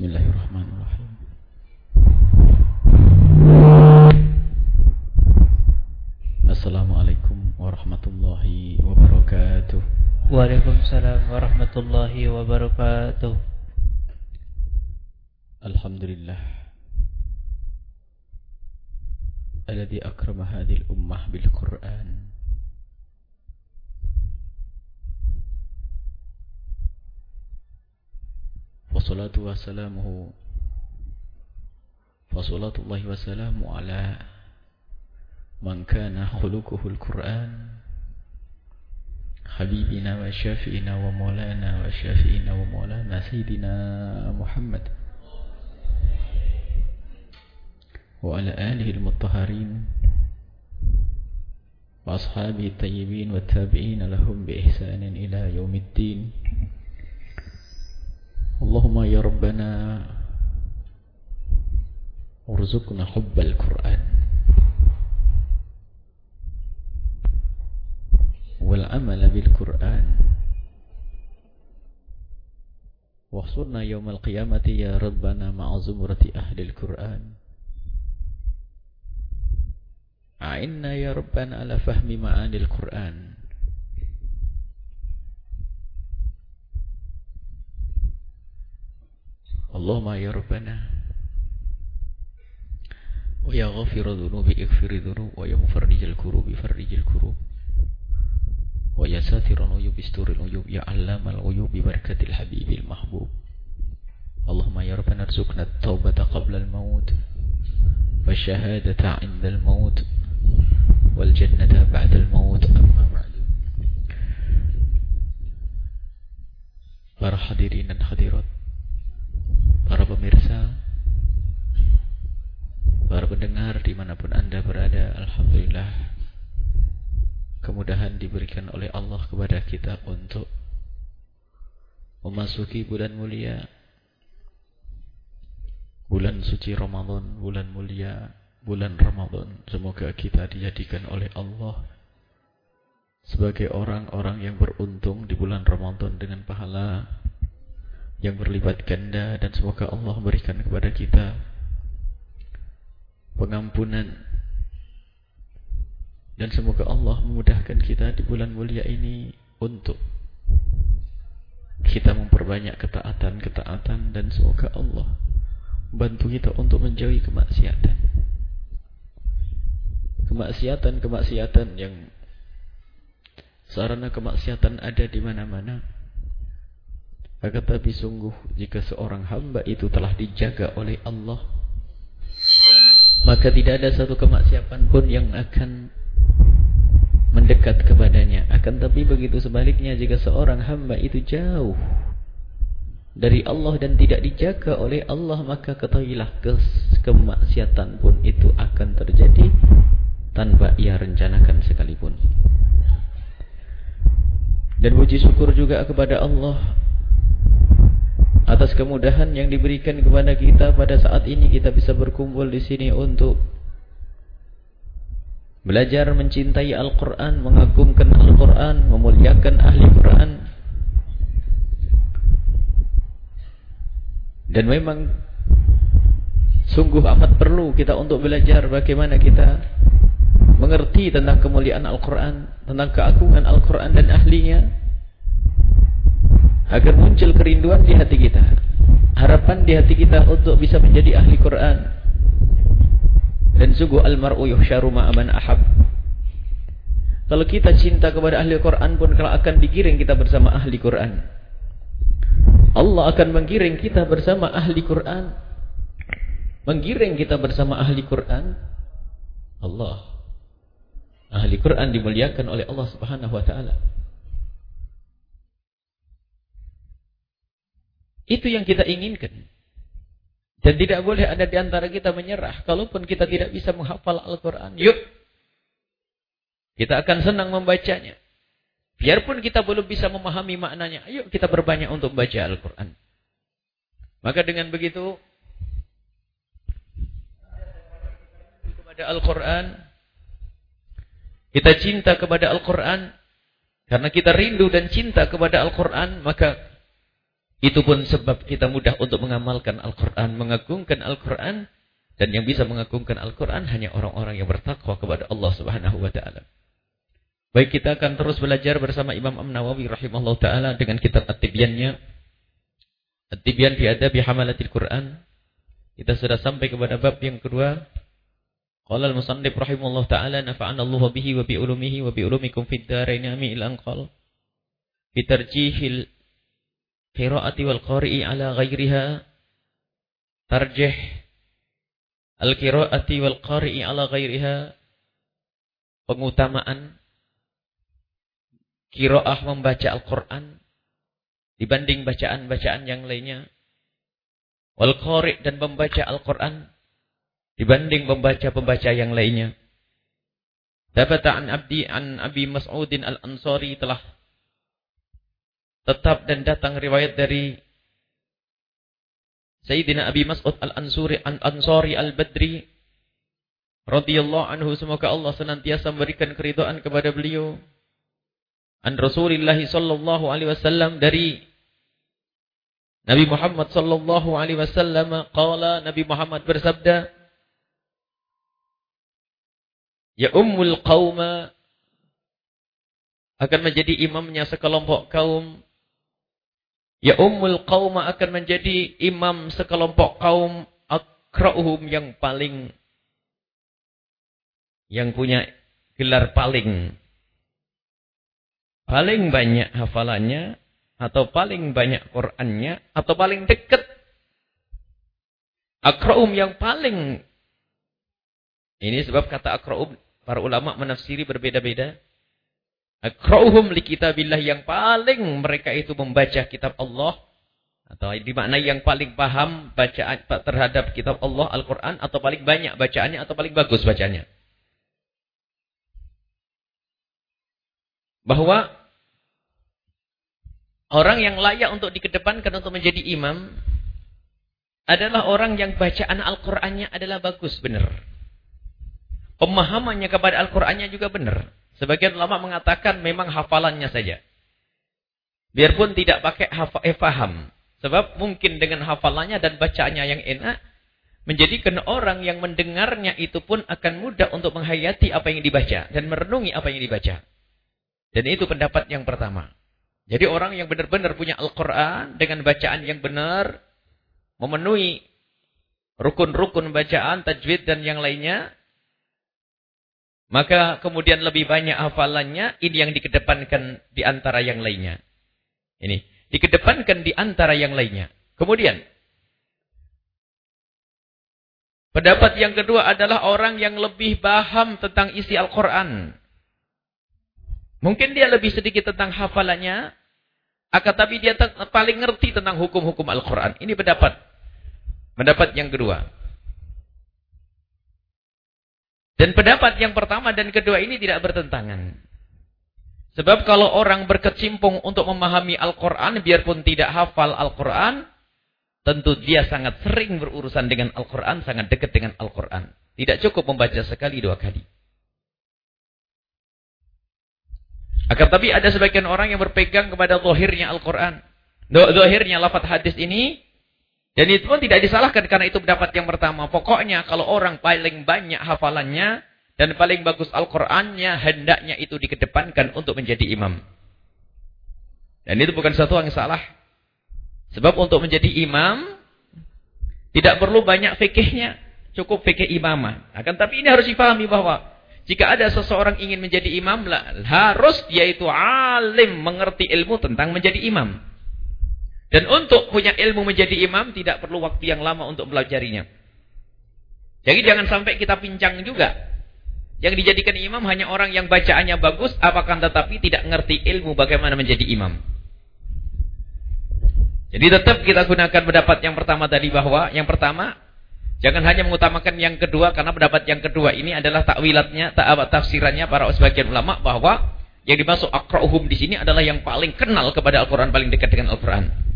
Bismillahirrahmanirrahim. Assalamualaikum warahmatullahi wabarakatuh. Waalaikumsalam warahmatullahi wabarakatuh. Alhamdulillah. Alladhi akrama hadhihi al-ummah bil Qur'an. وصلاة وسلامه فصلاة الله وسلامه على من كان خلقه القرآن حبيبنا وشافئنا ومولانا وشافئنا ومولانا سيدنا محمد وعلى آله المطهرين وأصحابه الطيبين والتابعين لهم بإحسان إلى يوم الدين. اللهم يا ربنا ارزقنا حب القرآن والعمل بالقرآن واحصرنا يوم القيامة يا ربنا مع زمرة أهل القرآن أعنا يا ربنا على فهم معاني القرآن اللهم يا ربنا ويا غافر الذنوب اغفر الذنوب ويا مفرج الكروب فرج الكروب ويا ساتر العيوب استر العيوب يا علام الغيوب ببركة الحبيب المحبوب. اللهم يا ربنا ارزقنا التوبة قبل الموت والشهادة عند الموت والجنة بعد الموت. أما بعد Para hadirin dan hadirat para pemirsa, para pendengar di mana pun anda berada, Alhamdulillah kemudahan diberikan oleh Allah kepada kita untuk memasuki bulan mulia, bulan suci Ramadan, bulan mulia, bulan Ramadan. Semoga kita dijadikan oleh Allah sebagai orang-orang yang beruntung di bulan Ramadan dengan pahala yang berlipat ganda dan semoga Allah berikan kepada kita pengampunan. Dan semoga Allah memudahkan kita di bulan mulia ini untuk kita memperbanyak ketaatan-ketaatan dan semoga Allah bantu kita untuk menjauhi kemaksiatan. Kemaksiatan-kemaksiatan yang sarana kemaksiatan ada di mana-mana akan tapi sungguh jika seorang hamba itu telah dijaga oleh Allah Maka tidak ada satu kemaksiatan pun yang akan mendekat kepadanya. Akan tapi begitu sebaliknya jika seorang hamba itu jauh dari Allah dan tidak dijaga oleh Allah Maka ketahuilah ke kemaksiatan pun itu akan terjadi tanpa ia rencanakan sekalipun. Dan puji syukur juga kepada Allah atas kemudahan yang diberikan kepada kita pada saat ini kita bisa berkumpul di sini untuk belajar mencintai Al-Quran, mengagumkan Al-Quran, memuliakan ahli Quran. Dan memang sungguh amat perlu kita untuk belajar bagaimana kita mengerti tentang kemuliaan Al-Quran, tentang keagungan Al-Quran dan ahlinya agar muncul kerinduan di hati kita. Harapan di hati kita untuk bisa menjadi ahli Quran. Dan sungguh almar'u yuhsyaru ma'aman ahab. Kalau kita cinta kepada ahli Quran pun kalau akan digiring kita bersama ahli Quran. Allah akan menggiring kita bersama ahli Quran. Menggiring kita bersama ahli Quran. Allah. Ahli Quran dimuliakan oleh Allah subhanahu wa ta'ala Itu yang kita inginkan. Dan tidak boleh ada di antara kita menyerah. Kalaupun kita tidak bisa menghafal Al-Quran. Yuk. Kita akan senang membacanya. Biarpun kita belum bisa memahami maknanya. Ayo kita berbanyak untuk baca Al-Quran. Maka dengan begitu. Kepada Al-Quran. Kita cinta kepada Al-Quran. Karena kita rindu dan cinta kepada Al-Quran. Maka Itu pun sebab kita mudah untuk mengamalkan Al-Quran, mengagungkan Al-Quran. Dan yang bisa mengagungkan Al-Quran hanya orang-orang yang bertakwa kepada Allah subhanahu wa ta'ala. Baik kita akan terus belajar bersama Imam Am-Nawawi rahimahullah ta'ala dengan kitab At-Tibyannya. At-Tibyan fi adabi hamalatil Quran. Kita sudah sampai kepada bab yang kedua. Qala al-musannif rahimahullah ta'ala nafa'ana Allah bihi wa bi ulumihi wa bi ulumikum fid dharain amin ila anqal. Fi tarjihil qiraati wal qari'i ala ghairiha. Tarjih al-qiraati wal qari'i ala ghairiha. Pengutamaan qiraah membaca Al-Qur'an dibanding bacaan-bacaan yang lainnya. Wal qari' dan membaca Al-Qur'an dibanding membaca-pembaca yang lainnya. Dapat an Abdi an Abi Mas'udin Al-Ansari telah tetap dan datang riwayat dari Sayyidina Abi Mas'ud Al-Ansuri Al-Ansari Al-Badri radhiyallahu anhu. Semoga Allah senantiasa memberikan keridhaan kepada beliau. An Rasulullah sallallahu alaihi wasallam dari Nabi Muhammad sallallahu alaihi wasallam qala Nabi Muhammad bersabda Ya ummul qauma akan menjadi imamnya sekelompok kaum Ya ummul qauma akan menjadi imam sekelompok kaum akra'uhum yang paling yang punya gelar paling paling banyak hafalannya atau paling banyak Qur'annya atau paling dekat. Akra'um yang paling ini sebab kata akra'um para ulama menafsiri berbeda-beda Akra'uhum li kitabillah yang paling mereka itu membaca kitab Allah atau di makna yang paling paham bacaan terhadap kitab Allah Al-Qur'an atau paling banyak bacaannya atau paling bagus bacanya. Bahwa orang yang layak untuk dikedepankan untuk menjadi imam adalah orang yang bacaan Al-Qur'annya adalah bagus benar. Pemahamannya kepada Al-Qur'annya juga benar. Sebagian ulama mengatakan memang hafalannya saja. Biarpun tidak pakai hafa, eh, faham. Sebab mungkin dengan hafalannya dan bacaannya yang enak, menjadikan orang yang mendengarnya itu pun akan mudah untuk menghayati apa yang dibaca. Dan merenungi apa yang dibaca. Dan itu pendapat yang pertama. Jadi orang yang benar-benar punya Al-Quran dengan bacaan yang benar, memenuhi rukun-rukun bacaan, tajwid dan yang lainnya, maka kemudian lebih banyak hafalannya, ini yang dikedepankan di antara yang lainnya. Ini, dikedepankan di antara yang lainnya. Kemudian, pendapat yang kedua adalah orang yang lebih paham tentang isi Al-Quran. Mungkin dia lebih sedikit tentang hafalannya, akan tapi dia paling ngerti tentang hukum-hukum Al-Quran. Ini pendapat. Pendapat yang kedua. Dan pendapat yang pertama dan kedua ini tidak bertentangan. Sebab kalau orang berkecimpung untuk memahami Al-Quran, biarpun tidak hafal Al-Quran, tentu dia sangat sering berurusan dengan Al-Quran, sangat dekat dengan Al-Quran. Tidak cukup membaca sekali dua kali. Akan tapi ada sebagian orang yang berpegang kepada zahirnya Al-Quran. Zahirnya lafad hadis ini dan itu pun tidak disalahkan karena itu pendapat yang pertama. Pokoknya kalau orang paling banyak hafalannya dan paling bagus Al-Qur'annya, hendaknya itu dikedepankan untuk menjadi imam. Dan itu bukan satu yang salah. Sebab untuk menjadi imam tidak perlu banyak fikihnya, cukup fikih imamah. Akan tapi ini harus dipahami bahwa jika ada seseorang ingin menjadi imam, harus dia itu alim mengerti ilmu tentang menjadi imam. Dan untuk punya ilmu menjadi imam tidak perlu waktu yang lama untuk belajarinya. Jadi jangan sampai kita pincang juga. Yang dijadikan imam hanya orang yang bacaannya bagus, apakah tetapi tidak ngerti ilmu bagaimana menjadi imam. Jadi tetap kita gunakan pendapat yang pertama tadi bahwa yang pertama jangan hanya mengutamakan yang kedua karena pendapat yang kedua ini adalah takwilatnya, tafsirannya para sebagian ulama bahwa yang dimaksud akra'uhum di sini adalah yang paling kenal kepada Al-Qur'an, paling dekat dengan Al-Qur'an.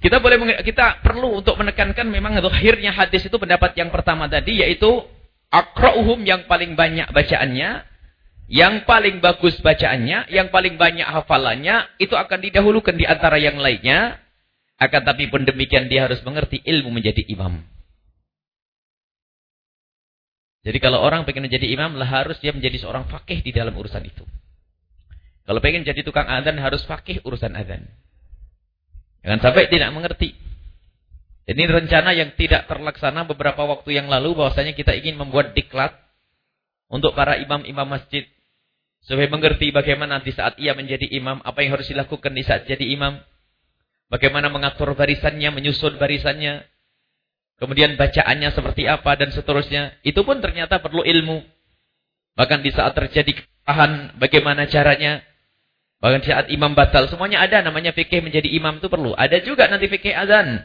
Kita boleh kita perlu untuk menekankan memang akhirnya hadis itu pendapat yang pertama tadi yaitu akra'uhum yang paling banyak bacaannya, yang paling bagus bacaannya, yang paling banyak hafalannya itu akan didahulukan di antara yang lainnya. Akan tapi pun demikian dia harus mengerti ilmu menjadi imam. Jadi kalau orang pengen menjadi imam, lah harus dia menjadi seorang fakih di dalam urusan itu. Kalau pengen jadi tukang adzan harus fakih urusan adzan. Jangan sampai tidak mengerti. Ini rencana yang tidak terlaksana beberapa waktu yang lalu bahwasanya kita ingin membuat diklat untuk para imam-imam masjid supaya mengerti bagaimana di saat ia menjadi imam apa yang harus dilakukan di saat jadi imam. Bagaimana mengatur barisannya, menyusun barisannya, Kemudian bacaannya seperti apa dan seterusnya. Itu pun ternyata perlu ilmu. Bahkan di saat terjadi kesalahan, bagaimana caranya. Bahkan saat imam batal, semuanya ada. Namanya fikih menjadi imam itu perlu. Ada juga nanti fikih azan.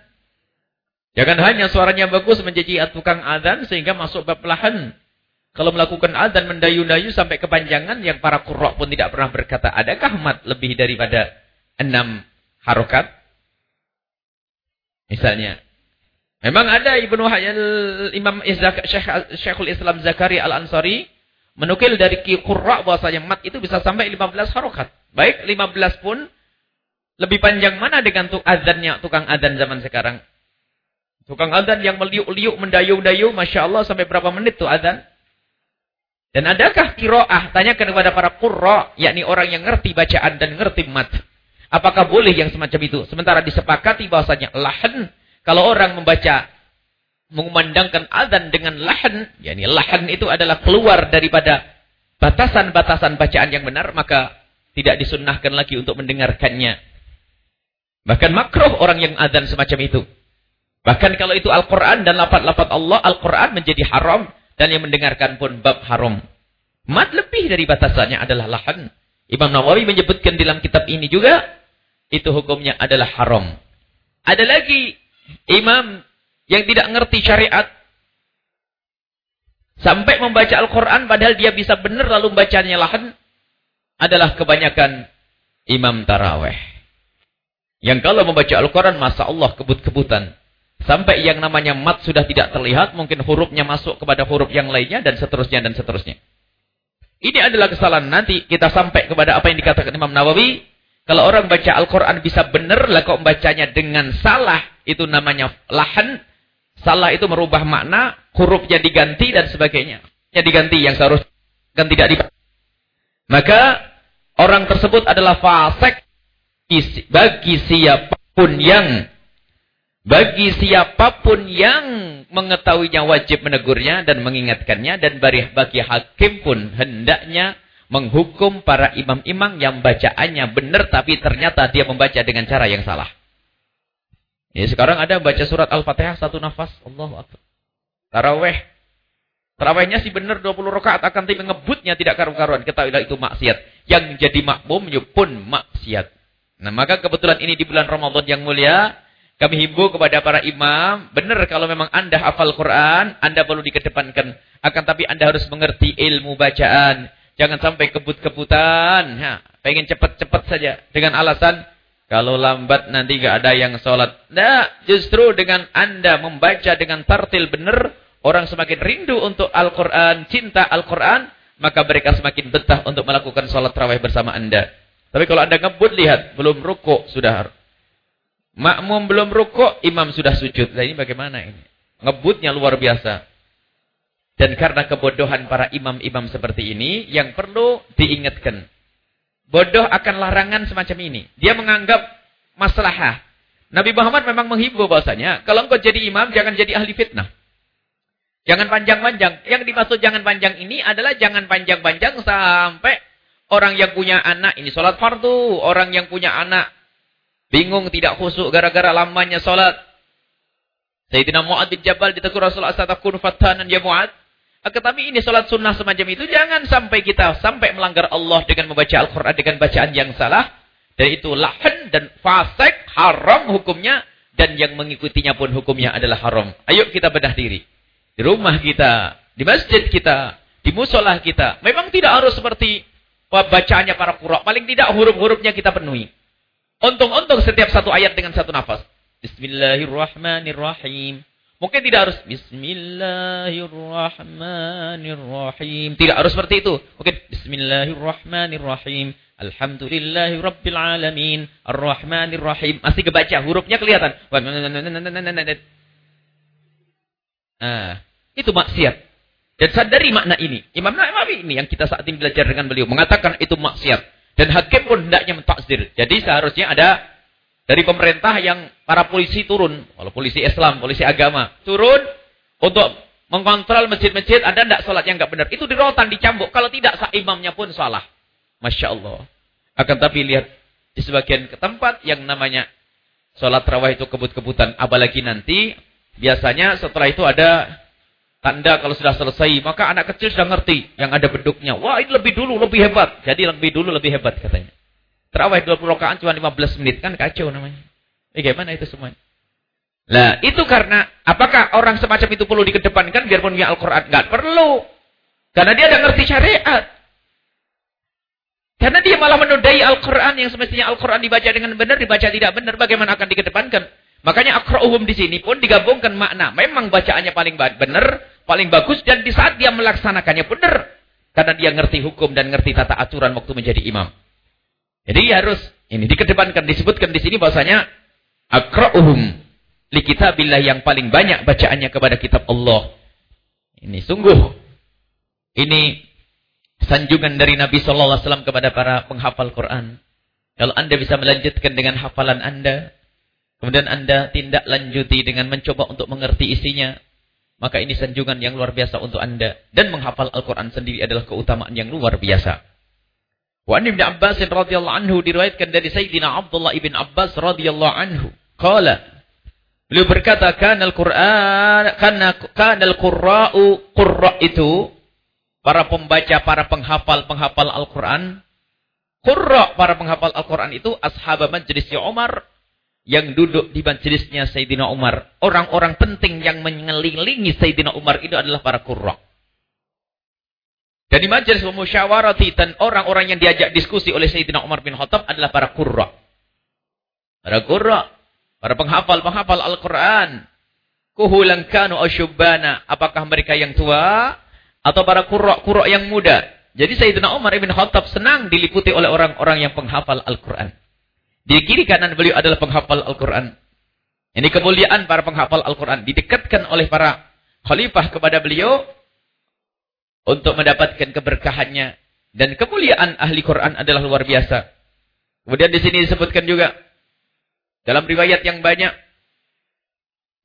Jangan hanya suaranya bagus menjadi tukang azan sehingga masuk bab lahan. Kalau melakukan azan mendayu-dayu sampai kepanjangan yang para kurok pun tidak pernah berkata, adakah mat lebih daripada enam harokat? Misalnya, Memang ada Ibnu Hayal Imam Syekh, Syekhul Islam Zakaria Al-Ansari menukil dari Qurra bahwasanya mat itu bisa sampai 15 harokat. Baik 15 pun lebih panjang mana dengan tuk azannya tukang azan zaman sekarang? Tukang azan yang meliuk-liuk mendayu-dayu Masya Allah sampai berapa menit tuh azan? Dan adakah kiroah? Tanyakan kepada para qurra, yakni orang yang ngerti bacaan dan ngerti mat. Apakah boleh yang semacam itu? Sementara disepakati bahwasanya lahan kalau orang membaca mengumandangkan azan dengan lahan, yakni lahan itu adalah keluar daripada batasan-batasan bacaan yang benar, maka tidak disunnahkan lagi untuk mendengarkannya. Bahkan makruh orang yang azan semacam itu. Bahkan kalau itu Al-Quran dan lapat-lapat Allah, Al-Quran menjadi haram dan yang mendengarkan pun bab haram. Mat lebih dari batasannya adalah lahan. Imam Nawawi menyebutkan dalam kitab ini juga, itu hukumnya adalah haram. Ada lagi imam yang tidak ngerti syariat sampai membaca Al-Quran padahal dia bisa benar lalu membacanya lahan adalah kebanyakan imam taraweh. Yang kalau membaca Al-Quran, masa Allah kebut-kebutan. Sampai yang namanya mat sudah tidak terlihat, mungkin hurufnya masuk kepada huruf yang lainnya, dan seterusnya, dan seterusnya. Ini adalah kesalahan nanti kita sampai kepada apa yang dikatakan Imam Nawawi. Kalau orang baca Al-Quran bisa benar, lah kok membacanya dengan salah, itu namanya lahan. Salah itu merubah makna, hurufnya diganti dan sebagainya. Ya diganti yang seharusnya tidak di Maka orang tersebut adalah fasik bagi siapa pun yang bagi siapa pun yang mengetahuinya wajib menegurnya dan mengingatkannya dan bagi hakim pun hendaknya menghukum para imam-imam yang bacaannya benar tapi ternyata dia membaca dengan cara yang salah. Ya, sekarang ada baca surat Al-Fatihah satu nafas. Allahu Akbar. Taraweh. Tarawehnya sih benar 20 rakaat akan tapi ngebutnya tidak karu-karuan. Ketahuilah itu maksiat. Yang jadi makmum pun maksiat. Nah, maka kebetulan ini di bulan Ramadan yang mulia, kami himbau kepada para imam, benar kalau memang Anda hafal Quran, Anda perlu dikedepankan. Akan tapi Anda harus mengerti ilmu bacaan. Jangan sampai kebut-kebutan. Ya, pengen cepat-cepat saja dengan alasan kalau lambat nanti gak ada yang sholat. Nah, justru dengan anda membaca dengan tartil benar, orang semakin rindu untuk Al-Quran, cinta Al-Quran, maka mereka semakin betah untuk melakukan sholat terawih bersama anda. Tapi kalau anda ngebut, lihat, belum rukuk, sudah. Makmum belum rukuk, imam sudah sujud. Nah ini bagaimana ini? Ngebutnya luar biasa. Dan karena kebodohan para imam-imam seperti ini, yang perlu diingatkan. Bodoh akan larangan semacam ini. Dia menganggap masalah. Nabi Muhammad memang menghimbau bahasanya, kalau engkau jadi imam, jangan jadi ahli fitnah. Jangan panjang-panjang. Yang dimaksud jangan panjang ini adalah jangan panjang-panjang sampai orang yang punya anak, ini sholat fardu. Orang yang punya anak bingung, tidak khusuk gara-gara lamanya sholat. Sayyidina Mu'ad bin Jabal ditegur Rasulullah SAW, fatanan ya Mu'ad. Tetapi ini sholat sunnah semacam itu. Jangan sampai kita sampai melanggar Allah dengan membaca Al-Quran dengan bacaan yang salah. Dan itu lahan dan fasik, haram hukumnya. Dan yang mengikutinya pun hukumnya adalah haram. Ayo kita bedah diri. Di rumah kita, di masjid kita, di musolah kita. Memang tidak harus seperti bacaannya para kurok. Paling tidak huruf-hurufnya kita penuhi. Untung-untung setiap satu ayat dengan satu nafas. Bismillahirrahmanirrahim. Mungkin tidak harus Bismillahirrahmanirrahim. Tidak harus seperti itu. Mungkin Bismillahirrahmanirrahim. Alhamdulillahi Rabbil Alamin. Ar-Rahmanir Rahim. Masih kebaca. Hurufnya kelihatan. Nah, itu maksiat. Dan sadari makna ini. Imam Nawawi ini yang kita saat ini belajar dengan beliau. Mengatakan itu maksiat. Dan hakim pun hendaknya mentakzir. Jadi seharusnya ada dari pemerintah yang para polisi turun. Kalau polisi Islam, polisi agama. Turun untuk mengkontrol masjid-masjid. Ada tidak sholat yang tidak benar. Itu dirotan, dicambuk. Kalau tidak, imamnya pun salah. Masya Allah. Akan tapi lihat di sebagian tempat yang namanya sholat rawah itu kebut-kebutan. Apalagi nanti biasanya setelah itu ada tanda kalau sudah selesai. Maka anak kecil sudah ngerti yang ada beduknya. Wah ini lebih dulu, lebih hebat. Jadi lebih dulu, lebih hebat katanya. Terawih 20 rakaat cuma 15 menit. Kan kacau namanya. Eh, bagaimana itu semuanya? Lah, itu karena apakah orang semacam itu perlu dikedepankan biarpun punya Al-Qur'an? Enggak perlu. Karena dia ada ngerti syariat. Karena dia malah menodai Al-Quran yang semestinya Al-Quran dibaca dengan benar, dibaca tidak benar. Bagaimana akan dikedepankan? Makanya akra'uhum di sini pun digabungkan makna. Memang bacaannya paling benar, paling bagus. Dan di saat dia melaksanakannya benar. Karena dia ngerti hukum dan ngerti tata aturan waktu menjadi imam. Jadi harus ini dikedepankan. Disebutkan di sini bahwasanya akra'uhum li kitabillah yang paling banyak bacaannya kepada kitab Allah. Ini sungguh. Ini sanjungan dari Nabi Shallallahu Alaihi Wasallam kepada para penghafal Quran. Kalau anda bisa melanjutkan dengan hafalan anda, kemudian anda tindak lanjuti dengan mencoba untuk mengerti isinya, maka ini sanjungan yang luar biasa untuk anda. Dan menghafal Al-Quran sendiri adalah keutamaan yang luar biasa. Wa Ibn Abbas radhiyallahu anhu diriwayatkan dari Sayyidina Abdullah ibn Abbas radhiyallahu anhu. Qala Beliau berkata, "Kana al-Qur'an kana kana al-qurra'u qurra itu para pembaca, para penghafal-penghafal Al-Quran, Qurra para penghafal Al-Quran itu ashab majlisnya Umar yang duduk di majlisnya Sayyidina Umar. Orang-orang penting yang mengelilingi Sayyidina Umar itu adalah para Qurra. Dan di majlis musyawarati dan orang-orang yang diajak diskusi oleh Sayyidina Umar bin Khattab adalah para Qurra. Para Qurra, para penghafal-penghafal Al-Quran. Kuhulan kanu asyubbana. Apakah mereka yang tua atau para kurok-kurok yang muda. Jadi Sayyidina Umar ibn Khattab senang diliputi oleh orang-orang yang penghafal Al-Quran. Di kiri kanan beliau adalah penghafal Al-Quran. Ini kemuliaan para penghafal Al-Quran. Didekatkan oleh para khalifah kepada beliau untuk mendapatkan keberkahannya. Dan kemuliaan ahli Quran adalah luar biasa. Kemudian di sini disebutkan juga dalam riwayat yang banyak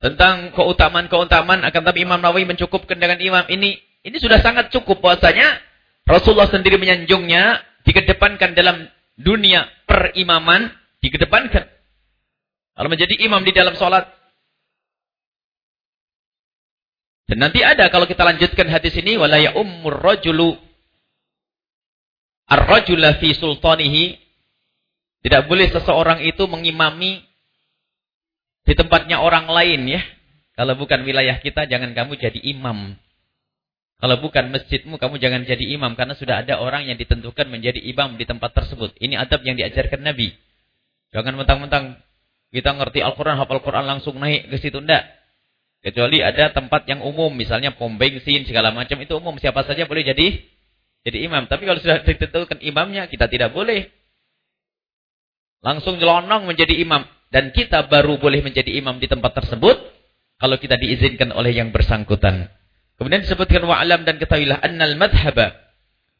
tentang keutamaan-keutamaan akan tapi Imam Nawawi mencukupkan dengan imam ini ini sudah sangat cukup puasanya. Rasulullah sendiri menyanjungnya, dikedepankan dalam dunia perimaman, dikedepankan. Kalau menjadi imam di dalam sholat. Dan nanti ada kalau kita lanjutkan hadis ini, wala ya ummur rajulu ar-rajula fi sultanihi. Tidak boleh seseorang itu mengimami di tempatnya orang lain ya. Kalau bukan wilayah kita, jangan kamu jadi imam. Kalau bukan masjidmu, kamu jangan jadi imam. Karena sudah ada orang yang ditentukan menjadi imam di tempat tersebut. Ini adab yang diajarkan Nabi. Jangan mentang-mentang kita ngerti Al-Quran, hafal Quran langsung naik ke situ. Tidak. Kecuali ada tempat yang umum. Misalnya pom bensin, segala macam. Itu umum. Siapa saja boleh jadi jadi imam. Tapi kalau sudah ditentukan imamnya, kita tidak boleh. Langsung jelonong menjadi imam. Dan kita baru boleh menjadi imam di tempat tersebut. Kalau kita diizinkan oleh yang bersangkutan. Kemudian disebutkan wa'alam dan ketahuilah annal madhaba.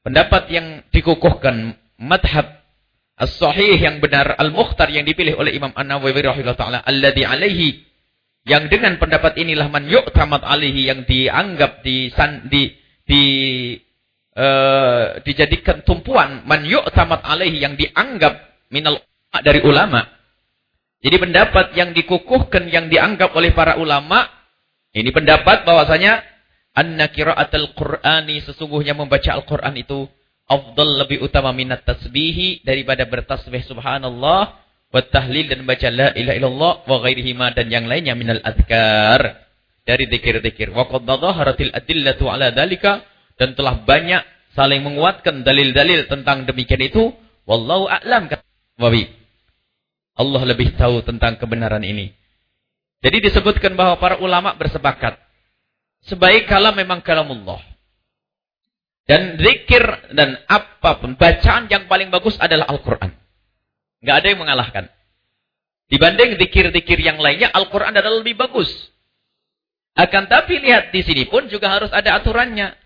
Pendapat yang dikukuhkan madhab as-sahih yang benar al-mukhtar yang dipilih oleh Imam An-Nawawi rahimahullah taala alladhi alaihi yang dengan pendapat inilah man yu'tamad alaihi yang dianggap di di di uh, dijadikan tumpuan man yu'tamad alaihi yang dianggap minal dari ulama. Jadi pendapat yang dikukuhkan yang dianggap oleh para ulama ini pendapat bahwasanya anna qiraatul Qur'ani sesungguhnya membaca Al-Qur'an itu afdal lebih utama minat tasbihi daripada bertasbih subhanallah wa tahlil dan baca la ilaha illallah wa ghairihi dan yang lainnya minal adkar. Dari zikir-zikir. Wa qad dhaharatil adillatu ala dalika dan telah banyak saling menguatkan dalil-dalil tentang demikian itu. Wallahu a'lam wabi Allah lebih tahu tentang kebenaran ini. Jadi disebutkan bahwa para ulama bersepakat Sebaik kalam memang kalamullah. Dan zikir dan apa bacaan yang paling bagus adalah Al-Quran. Nggak ada yang mengalahkan. Dibanding zikir-zikir yang lainnya, Al-Quran adalah lebih bagus. Akan tapi lihat di sini pun juga harus ada aturannya.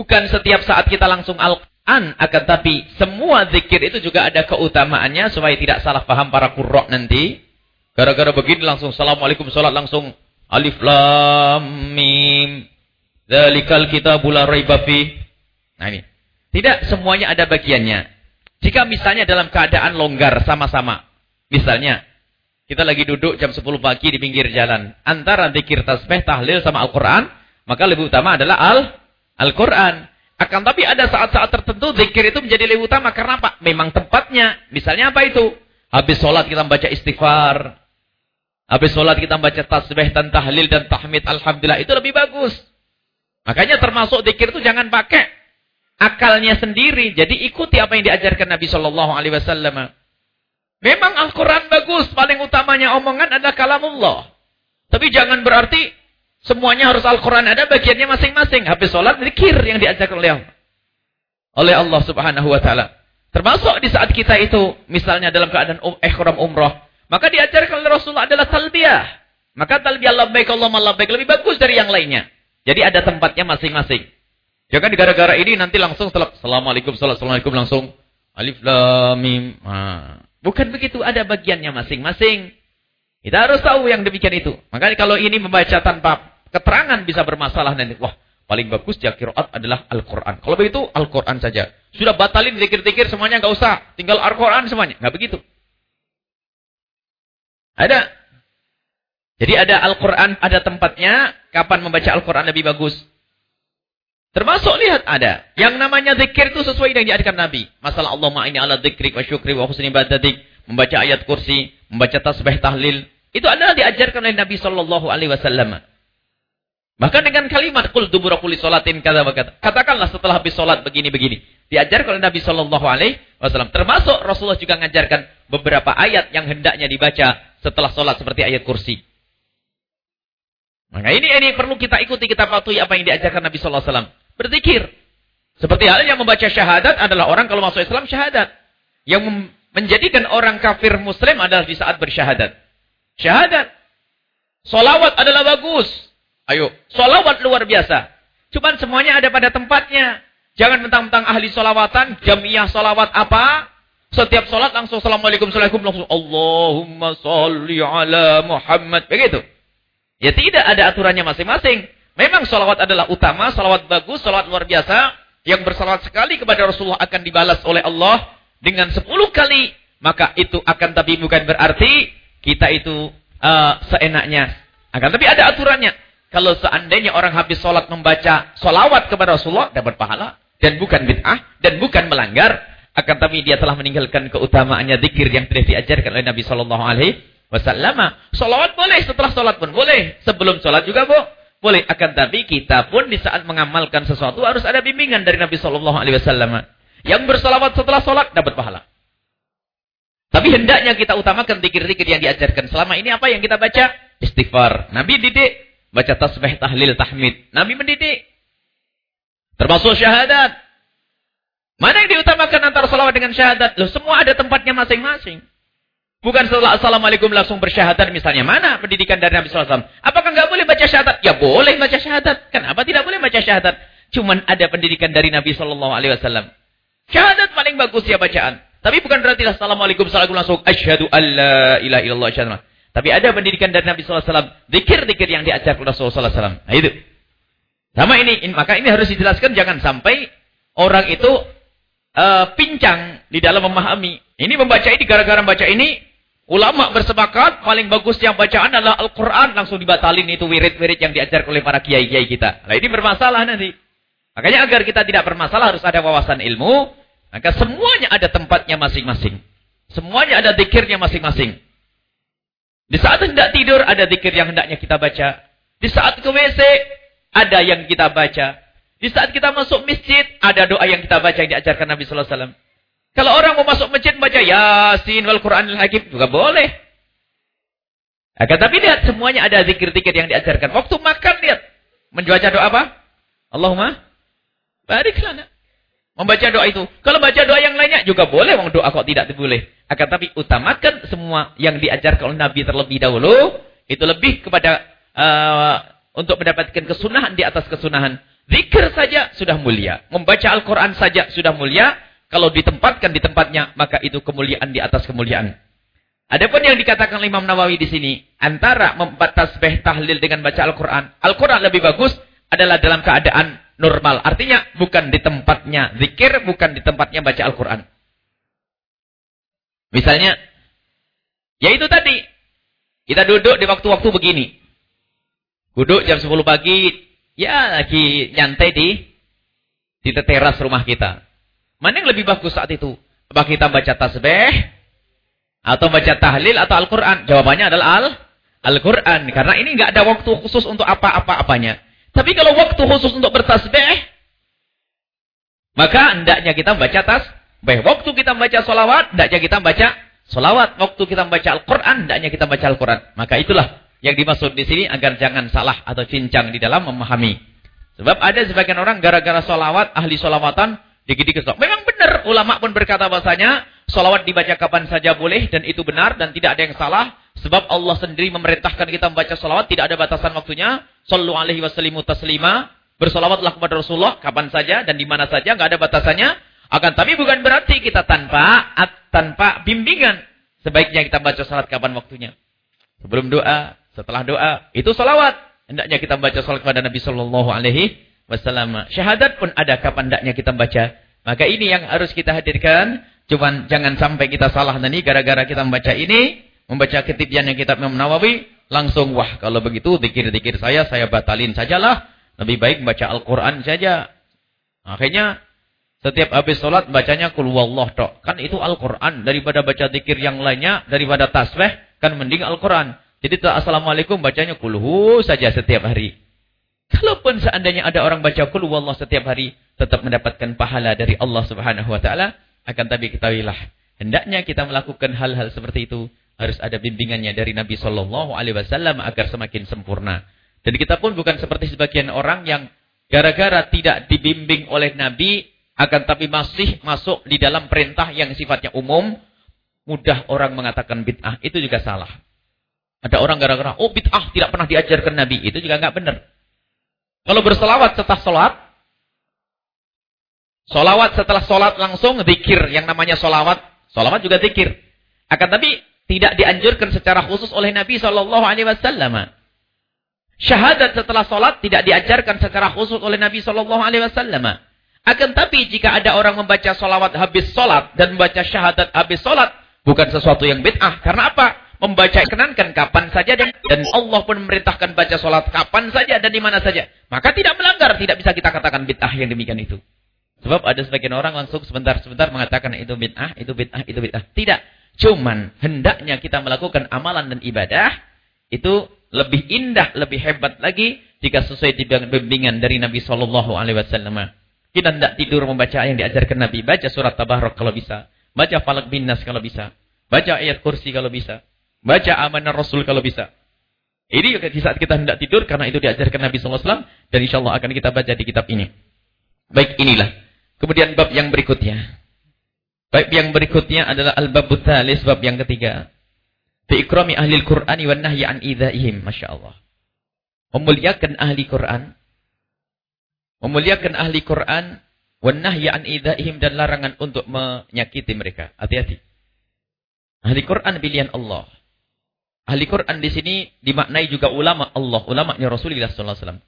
Bukan setiap saat kita langsung Al-Quran, akan tapi semua zikir itu juga ada keutamaannya supaya tidak salah paham para kurok nanti. Gara-gara begini langsung Assalamualaikum salat langsung Alif Lam Mim. Dzalikal kitabul la raiba Nah ini. Tidak semuanya ada bagiannya. Jika misalnya dalam keadaan longgar sama-sama. Misalnya kita lagi duduk jam 10 pagi di pinggir jalan. Antara zikir tasbih, tahlil sama Al-Qur'an, maka lebih utama adalah Al Al-Qur'an. Akan tapi ada saat-saat tertentu zikir itu menjadi lebih utama karena apa? Memang tempatnya. Misalnya apa itu? Habis sholat kita membaca istighfar. Habis sholat kita membaca tasbih dan tahlil dan tahmid. Alhamdulillah. Itu lebih bagus. Makanya termasuk zikir itu jangan pakai akalnya sendiri. Jadi ikuti apa yang diajarkan Nabi Shallallahu Alaihi Wasallam. Memang Al-Quran bagus. Paling utamanya omongan adalah kalamullah. Tapi jangan berarti semuanya harus Al-Quran ada bagiannya masing-masing. Habis sholat zikir yang diajarkan oleh Allah. Oleh Allah Subhanahu Wa Taala. Termasuk di saat kita itu, misalnya dalam keadaan um, ikhram umroh, maka diajarkan oleh Rasulullah adalah talbiyah. Maka talbiyah labbaik Allah labbaik lebih bagus dari yang lainnya. Jadi ada tempatnya masing-masing. Jangan gara-gara ini nanti langsung setelah Assalamualaikum, Assalamualaikum langsung Alif Lam Mim. Nah, bukan begitu, ada bagiannya masing-masing. Kita harus tahu yang demikian itu. Makanya kalau ini membaca tanpa keterangan bisa bermasalah nanti. Wah, paling bagus dia kiraat adalah Al-Quran. Kalau begitu, Al-Quran saja. Sudah batalin zikir-zikir semuanya nggak usah. Tinggal Al-Quran semuanya. Nggak begitu. Ada jadi ada Al-Quran, ada tempatnya. Kapan membaca Al-Quran lebih bagus? Termasuk lihat ada. Yang namanya zikir itu sesuai dengan diajarkan Nabi. Masalah Allah ma'ini ala zikrik wa syukri wa husni badadik. Membaca ayat kursi. Membaca tasbih tahlil. Itu adalah diajarkan oleh Nabi Sallallahu Alaihi Wasallam. Bahkan dengan kalimat kul dubura kulli salatin kata kata. Katakanlah setelah habis salat begini-begini. Diajarkan oleh Nabi Sallallahu alaihi wasallam. Termasuk Rasulullah juga mengajarkan beberapa ayat yang hendaknya dibaca setelah salat seperti ayat kursi. Maka ini ini perlu kita ikuti, kita patuhi apa yang diajarkan Nabi sallallahu alaihi wasallam. Berzikir. Seperti halnya membaca syahadat adalah orang kalau masuk Islam syahadat. Yang menjadikan orang kafir muslim adalah di saat bersyahadat. Syahadat. Solawat adalah bagus. Ayo, solawat luar biasa. Cuman semuanya ada pada tempatnya. Jangan mentang-mentang ahli solawatan, jamiah solawat apa? Setiap solat langsung Assalamualaikum, Assalamualaikum, langsung Allahumma salli ala Muhammad. Begitu. Ya tidak ada aturannya masing-masing. Memang salawat adalah utama, salawat bagus, salawat luar biasa. Yang bersalawat sekali kepada Rasulullah akan dibalas oleh Allah dengan sepuluh kali. Maka itu akan tapi bukan berarti kita itu uh, seenaknya. Akan tapi ada aturannya. Kalau seandainya orang habis sholat membaca salawat kepada Rasulullah, dapat pahala. Dan bukan bid'ah, dan bukan melanggar. Akan tapi dia telah meninggalkan keutamaannya zikir yang tidak diajarkan oleh Nabi Sallallahu Alaihi wasallam. Salawat boleh setelah salat pun boleh. Sebelum salat juga bu, boleh. Akan tapi kita pun di saat mengamalkan sesuatu harus ada bimbingan dari Nabi Sallallahu Alaihi Wasallam. Yang bersalawat setelah salat dapat pahala. Tapi hendaknya kita utamakan zikir-zikir yang diajarkan. Selama ini apa yang kita baca? Istighfar. Nabi didik. Baca tasbih, tahlil, tahmid. Nabi mendidik. Termasuk syahadat. Mana yang diutamakan antara salawat dengan syahadat? Loh, semua ada tempatnya masing-masing. Bukan setelah Assalamualaikum langsung bersyahadat misalnya. Mana pendidikan dari Nabi SAW? Apakah nggak boleh baca syahadat? Ya boleh baca syahadat. Kenapa tidak boleh baca syahadat? Cuman ada pendidikan dari Nabi SAW. Syahadat paling bagus ya bacaan. Tapi bukan berarti Assalamualaikum Assalamualaikum langsung asyhadu alla ilaha illallah asyhadu Tapi ada pendidikan dari Nabi SAW. Dikir-dikir yang diajarkan Rasulullah SAW. Nah itu. Sama ini. Maka ini harus dijelaskan. Jangan sampai orang itu uh, pincang di dalam memahami. Ini membaca ini gara-gara membaca ini Ulama bersepakat paling bagus yang bacaan adalah Al-Quran. Langsung dibatalin itu wirid-wirid yang diajar oleh para kiai-kiai kita. Nah ini bermasalah nanti. Makanya agar kita tidak bermasalah harus ada wawasan ilmu. Maka semuanya ada tempatnya masing-masing. Semuanya ada dikirnya masing-masing. Di saat hendak tidur ada dikir yang hendaknya kita baca. Di saat ke WC ada yang kita baca. Di saat kita masuk masjid ada doa yang kita baca yang diajarkan Nabi Sallallahu Alaihi Wasallam. Kalau orang mau masuk masjid baca Yasin wal Qur'anil Hakim juga boleh. Akan tapi lihat semuanya ada zikir-zikir yang diajarkan. Waktu makan lihat. Membaca doa apa? Allahumma Barik lana. Membaca doa itu. Kalau baca doa yang lainnya juga boleh. Wong doa kok tidak boleh. Akan tapi utamakan semua yang diajarkan oleh Nabi terlebih dahulu. Itu lebih kepada uh, untuk mendapatkan kesunahan di atas kesunahan. Zikir saja sudah mulia. Membaca Al-Quran saja sudah mulia. Kalau ditempatkan di tempatnya, maka itu kemuliaan di atas kemuliaan. Adapun yang dikatakan Imam Nawawi di sini, antara membuat tasbih tahlil dengan baca Al-Quran. Al-Quran lebih bagus adalah dalam keadaan normal. Artinya bukan di tempatnya zikir, bukan di tempatnya baca Al-Quran. Misalnya, yaitu tadi, kita duduk di waktu-waktu begini. Duduk jam 10 pagi, ya lagi nyantai di di teras rumah kita. Mana yang lebih bagus saat itu? Apa kita baca tasbih atau baca tahlil atau Al-Quran? Jawabannya adalah Al-Quran. Al Karena ini nggak ada waktu khusus untuk apa-apa-apanya. Tapi kalau waktu khusus untuk bertasbih, maka hendaknya kita baca tasbih. Waktu kita baca solawat, hendaknya kita baca solawat. Waktu kita baca Al-Quran, hendaknya kita baca Al-Quran. Maka itulah yang dimaksud di sini agar jangan salah atau cincang di dalam memahami. Sebab ada sebagian orang gara-gara solawat, ahli solawatan, dikit-dikit Memang benar, ulama pun berkata bahasanya, Salawat dibaca kapan saja boleh dan itu benar dan tidak ada yang salah. Sebab Allah sendiri memerintahkan kita membaca salawat. Tidak ada batasan waktunya. Sallu alaihi wasallimu taslima. Bersalawatlah kepada Rasulullah kapan saja dan di mana saja. nggak ada batasannya. Akan tapi bukan berarti kita tanpa tanpa bimbingan. Sebaiknya kita baca salat kapan waktunya. Sebelum doa, setelah doa. Itu salawat. Hendaknya kita baca salat kepada Nabi Sallallahu Alaihi Wasallam. Syahadat pun ada kapan hendaknya kita baca. Maka ini yang harus kita hadirkan Cuman jangan sampai kita salah nanti gara-gara kita membaca ini, membaca ketibian yang kitab Imam Nawawi, langsung wah kalau begitu dikir-dikir saya saya batalin sajalah. Lebih baik baca Al-Qur'an saja. Akhirnya setiap habis sholat bacanya kul wallah. Kan itu Al-Qur'an daripada baca zikir yang lainnya, daripada tasbih kan mending Al-Qur'an. Jadi assalamualaikum bacanya kulhu saja setiap hari. Kalaupun seandainya ada orang baca kul wallah setiap hari, tetap mendapatkan pahala dari Allah Subhanahu wa taala. Akan tapi ketahuilah, hendaknya kita melakukan hal-hal seperti itu harus ada bimbingannya dari Nabi Shallallahu Alaihi Wasallam agar semakin sempurna. Dan kita pun bukan seperti sebagian orang yang gara-gara tidak dibimbing oleh Nabi, akan tapi masih masuk di dalam perintah yang sifatnya umum, mudah orang mengatakan bid'ah. Itu juga salah. Ada orang gara-gara, oh bid'ah tidak pernah diajarkan Nabi. Itu juga nggak benar. Kalau berselawat setelah sholat, Solawat setelah solat langsung zikir yang namanya solawat. Solawat juga zikir. Akan tapi tidak dianjurkan secara khusus oleh Nabi Shallallahu Alaihi Wasallam. Syahadat setelah solat tidak diajarkan secara khusus oleh Nabi Shallallahu Alaihi Wasallam. Akan tapi jika ada orang membaca solawat habis solat dan membaca syahadat habis solat, bukan sesuatu yang bid'ah. Karena apa? Membaca kenankan kapan saja dan, dan Allah pun memerintahkan baca solat kapan saja dan di mana saja. Maka tidak melanggar, tidak bisa kita katakan bid'ah yang demikian itu. Sebab ada sebagian orang langsung sebentar-sebentar mengatakan itu bid'ah, itu bid'ah, itu bid'ah. Tidak. Cuman hendaknya kita melakukan amalan dan ibadah itu lebih indah, lebih hebat lagi jika sesuai bimbingan dari Nabi Shallallahu Alaihi Wasallam. Kita tidak tidur membaca yang diajarkan Nabi. Baca surat Tabarok kalau bisa. Baca Falak bin Nas kalau bisa. Baca ayat kursi kalau bisa. Baca amanah Rasul kalau bisa. Ini di saat kita hendak tidur karena itu diajarkan Nabi Wasallam dan insya Allah akan kita baca di kitab ini. Baik inilah Kemudian bab yang berikutnya. Bab yang berikutnya adalah al-babut thalis, bab yang ketiga. Fi ikrami ahli al-Qur'ani wan nahyi an idzaihim, masyaallah. Memuliakan ahli Quran. Memuliakan ahli Quran wan nahyi an idzaihim dan larangan untuk menyakiti mereka. Hati-hati. Ahli Quran pilihan Allah. Ahli Quran di sini dimaknai juga ulama Allah, ulamanya Rasulullah sallallahu alaihi wasallam.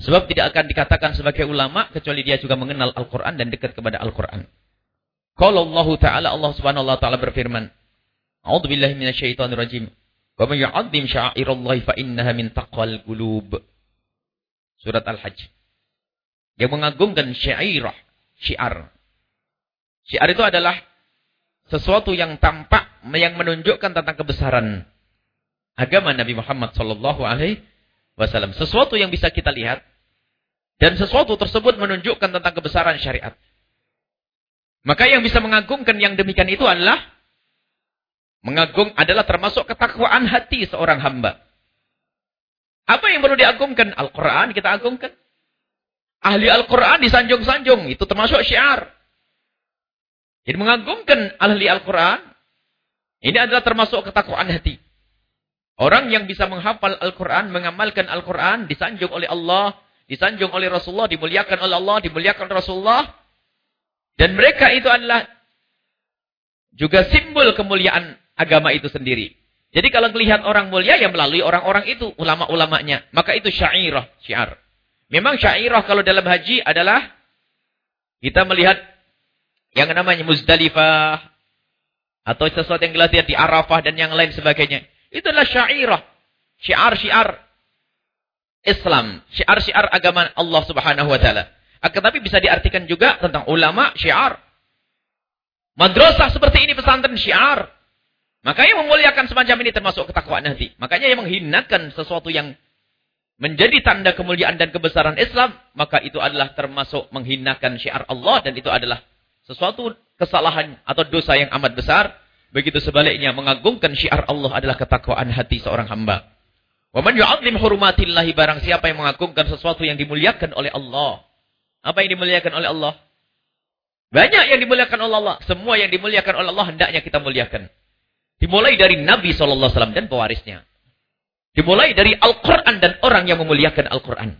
Sebab tidak akan dikatakan sebagai ulama kecuali dia juga mengenal Al-Quran dan dekat kepada Al-Quran. Kalau Allah Ta'ala, Allah Subhanahu Wa Ta'ala berfirman, A'udhu billahi minasyaitanir rajim. Wa man yu'adzim sya'irallahi fa innaha min taqwal qulub. Surat Al-Hajj. Yang mengagungkan syairah, syiar. Syiar itu adalah sesuatu yang tampak yang menunjukkan tentang kebesaran agama Nabi Muhammad sallallahu alaihi wasallam. Sesuatu yang bisa kita lihat dan sesuatu tersebut menunjukkan tentang kebesaran syariat. Maka yang bisa mengagungkan yang demikian itu adalah mengagung adalah termasuk ketakwaan hati seorang hamba. Apa yang perlu diagungkan? Al-Quran kita agungkan. Ahli Al-Quran disanjung-sanjung. Itu termasuk syiar. Jadi mengagumkan ahli Al-Quran. Ini adalah termasuk ketakwaan hati. Orang yang bisa menghafal Al-Quran, mengamalkan Al-Quran, disanjung oleh Allah, disanjung oleh Rasulullah, dimuliakan oleh Allah, dimuliakan Rasulullah. Dan mereka itu adalah juga simbol kemuliaan agama itu sendiri. Jadi kalau melihat orang mulia, ya melalui orang-orang itu, ulama-ulamanya. Maka itu syairah, syiar. Memang syairah kalau dalam haji adalah kita melihat yang namanya Muzdalifah atau sesuatu yang kita di Arafah dan yang lain sebagainya. Itu adalah syairah, syiar-syiar Islam, syiar-syiar agama Allah Subhanahu wa taala. Akan tapi bisa diartikan juga tentang ulama syiar. Madrasah seperti ini pesantren syiar. Makanya memuliakan semacam ini termasuk ketakwaan hati. Makanya yang menghinakan sesuatu yang menjadi tanda kemuliaan dan kebesaran Islam, maka itu adalah termasuk menghinakan syiar Allah dan itu adalah sesuatu kesalahan atau dosa yang amat besar. Begitu sebaliknya mengagungkan syiar Allah adalah ketakwaan hati seorang hamba. Wa man yu'azzim hurumatillahi barang siapa yang mengagungkan sesuatu yang dimuliakan oleh Allah. Apa yang dimuliakan oleh Allah? Banyak yang dimuliakan oleh Allah. Semua yang dimuliakan oleh Allah hendaknya kita muliakan. Dimulai dari Nabi SAW dan pewarisnya. Dimulai dari Al-Quran dan orang yang memuliakan Al-Quran.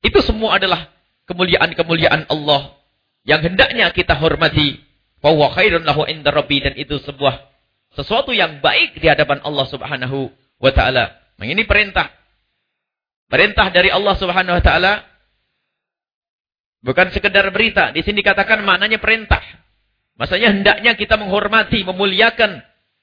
Itu semua adalah kemuliaan-kemuliaan Allah. Yang hendaknya kita hormati. Wa khairun lahu inda rabbi. Dan itu sebuah sesuatu yang baik di hadapan Allah subhanahu wa ta'ala. Ini perintah. Perintah dari Allah subhanahu wa ta'ala. Bukan sekedar berita. Di sini dikatakan maknanya perintah. Maksudnya hendaknya kita menghormati, memuliakan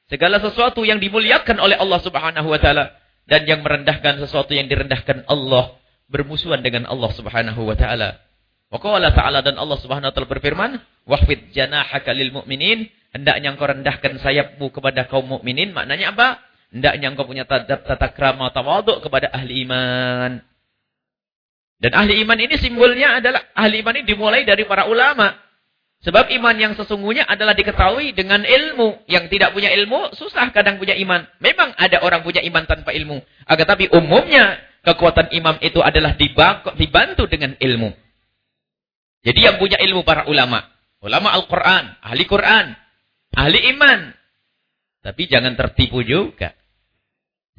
Segala sesuatu yang dimuliakan oleh Allah Subhanahu wa taala dan yang merendahkan sesuatu yang direndahkan Allah bermusuhan dengan Allah Subhanahu wa taala. Wa ta'ala dan Allah Subhanahu wa taala berfirman, "Wahfid janahaka lil mu'minin." Hendaknya engkau rendahkan sayapmu kepada kaum mukminin. Maknanya apa? Hendaknya engkau punya tata, tata krama tawaduk kepada ahli iman. Dan ahli iman ini simbolnya adalah ahli iman ini dimulai dari para ulama. Sebab iman yang sesungguhnya adalah diketahui dengan ilmu. Yang tidak punya ilmu, susah kadang punya iman. Memang ada orang punya iman tanpa ilmu. Agar tapi umumnya, kekuatan imam itu adalah dibantu dengan ilmu. Jadi yang punya ilmu para ulama. Ulama Al-Quran, ahli Quran, ahli iman. Tapi jangan tertipu juga.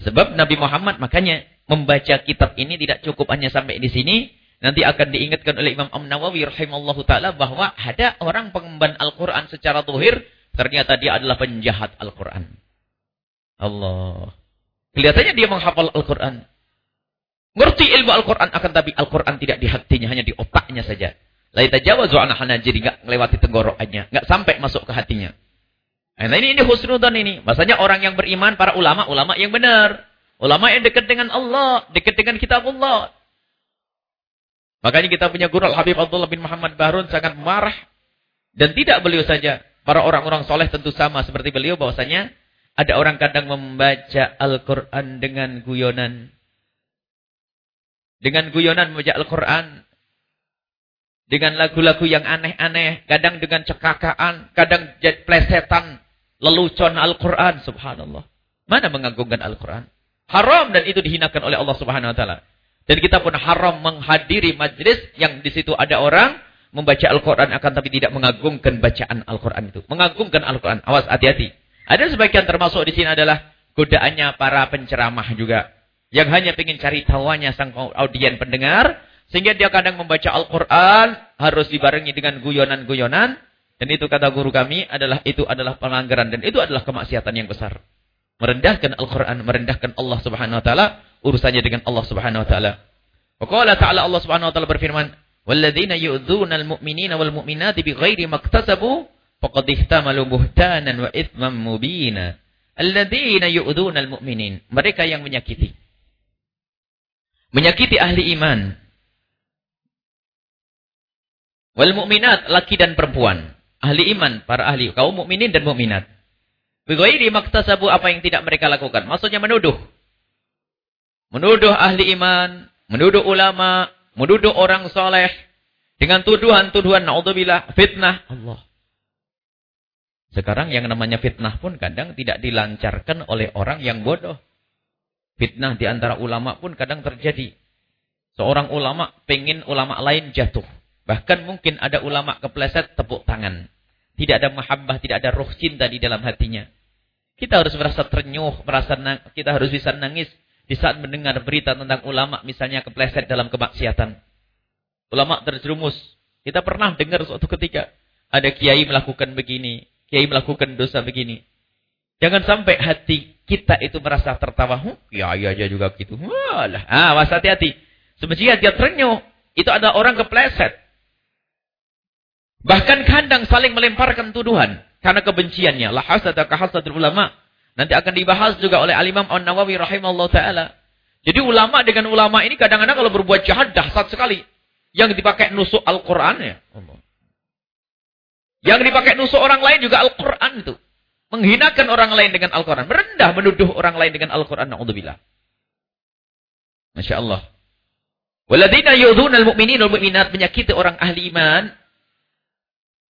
Sebab Nabi Muhammad makanya membaca kitab ini tidak cukup hanya sampai di sini. Nanti akan diingatkan oleh Imam Am-Nawawi rahimallahu taala bahwa ada orang pengemban Al-Qur'an secara tuhir ternyata dia adalah penjahat Al-Qur'an. Allah. Kelihatannya dia menghafal Al-Qur'an. Ngerti ilmu Al-Qur'an akan tapi Al-Qur'an tidak di hatinya, hanya di otaknya saja. La yatajawazu an jadi enggak melewati tenggorokannya, enggak sampai masuk ke hatinya. Nah ini ini husnudan ini. Maksudnya orang yang beriman, para ulama, ulama yang benar. Ulama yang dekat dengan Allah, dekat dengan kitab Allah. Makanya kita punya guru Al-Habib Abdullah bin Muhammad Bahrun sangat marah. Dan tidak beliau saja. Para orang-orang soleh tentu sama seperti beliau bahwasanya ada orang kadang membaca Al-Quran dengan guyonan. Dengan guyonan membaca Al-Quran. Dengan lagu-lagu yang aneh-aneh. Kadang dengan cekakaan. Kadang plesetan. Lelucon Al-Quran. Subhanallah. Mana mengagungkan Al-Quran? Haram dan itu dihinakan oleh Allah Subhanahu Wa Taala. Dan kita pun haram menghadiri majlis yang di situ ada orang membaca Al-Quran akan tapi tidak mengagungkan bacaan Al-Quran itu. Mengagungkan Al-Quran. Awas hati-hati. Ada sebagian termasuk di sini adalah godaannya para penceramah juga. Yang hanya ingin cari tawanya sang audien pendengar. Sehingga dia kadang membaca Al-Quran harus dibarengi dengan guyonan-guyonan. Dan itu kata guru kami adalah itu adalah pelanggaran. Dan itu adalah kemaksiatan yang besar. Merendahkan Al-Quran, merendahkan Allah subhanahu wa ta'ala urusannya dengan Allah Subhanahu wa taala. Wa qala ta'ala Allah Subhanahu wa taala berfirman, "Walladzina yu'dzuna al-mu'minina wal mu'minati bighairi maktasabu faqad ihtamalu buhtanan wa itsman mubina." Alladzina yu'dzuna al-mu'minin, mereka yang menyakiti menyakiti ahli iman. Wal mu'minat laki dan perempuan, ahli iman, para ahli kaum mukminin dan mukminat. Bighairi maktasabu apa yang tidak mereka lakukan, maksudnya menuduh menuduh ahli iman, menuduh ulama, menuduh orang soleh, dengan tuduhan-tuduhan, na'udzubillah, fitnah. Allah. Sekarang yang namanya fitnah pun kadang tidak dilancarkan oleh orang yang bodoh. Fitnah di antara ulama pun kadang terjadi. Seorang ulama pengen ulama lain jatuh. Bahkan mungkin ada ulama kepleset tepuk tangan. Tidak ada mahabbah, tidak ada roh cinta di dalam hatinya. Kita harus merasa ternyuh, merasa kita harus bisa nangis di saat mendengar berita tentang ulama misalnya kepleset dalam kemaksiatan. Ulama terjerumus. Kita pernah dengar suatu ketika ada kiai melakukan begini, kiai melakukan dosa begini. Jangan sampai hati kita itu merasa tertawa. Ya, ya, ya juga gitu. Walah. Ah, was hati-hati. Semestinya dia terenyuh. Itu ada orang kepleset. Bahkan kadang saling melemparkan tuduhan. Karena kebenciannya. La hasada kahasadul ulama. Nanti akan dibahas juga oleh Al-Imam An-Nawawi rahimahullah ta'ala. Jadi ulama dengan ulama ini kadang-kadang kalau berbuat jahat dahsyat sekali. Yang dipakai nusuk Al-Quran ya. Yang dipakai nusuk orang lain juga Al-Quran itu. Menghinakan orang lain dengan Al-Quran. Merendah menuduh orang lain dengan Al-Quran. Na'udzubillah. Masya Allah. Waladina yudhunal mu'minin wal mu'minat menyakiti orang ahli iman.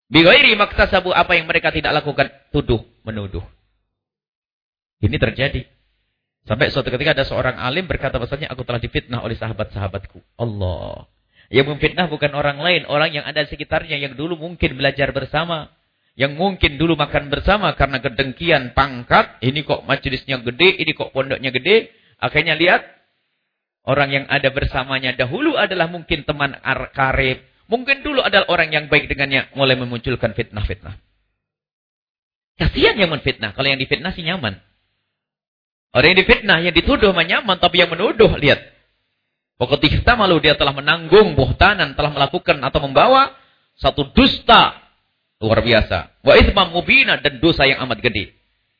Bighairi maktasabu apa yang mereka tidak lakukan. Tuduh, menuduh. Ini terjadi. Sampai suatu ketika ada seorang alim berkata bahasanya aku telah difitnah oleh sahabat-sahabatku. Allah. Yang memfitnah bukan orang lain. Orang yang ada sekitarnya yang dulu mungkin belajar bersama. Yang mungkin dulu makan bersama karena kedengkian pangkat. Ini kok majelisnya gede, ini kok pondoknya gede. Akhirnya lihat Orang yang ada bersamanya dahulu adalah mungkin teman karib. Mungkin dulu adalah orang yang baik dengannya. Mulai memunculkan fitnah-fitnah. Kasihan yang menfitnah. Kalau yang difitnah sih nyaman. Orang yang difitnah, yang dituduh nyaman. Tapi yang menuduh, lihat. kita malu dia telah menanggung buhtanan. Telah melakukan atau membawa satu dusta. Luar biasa. Wa ithmam mubina. Dan dosa yang amat gede.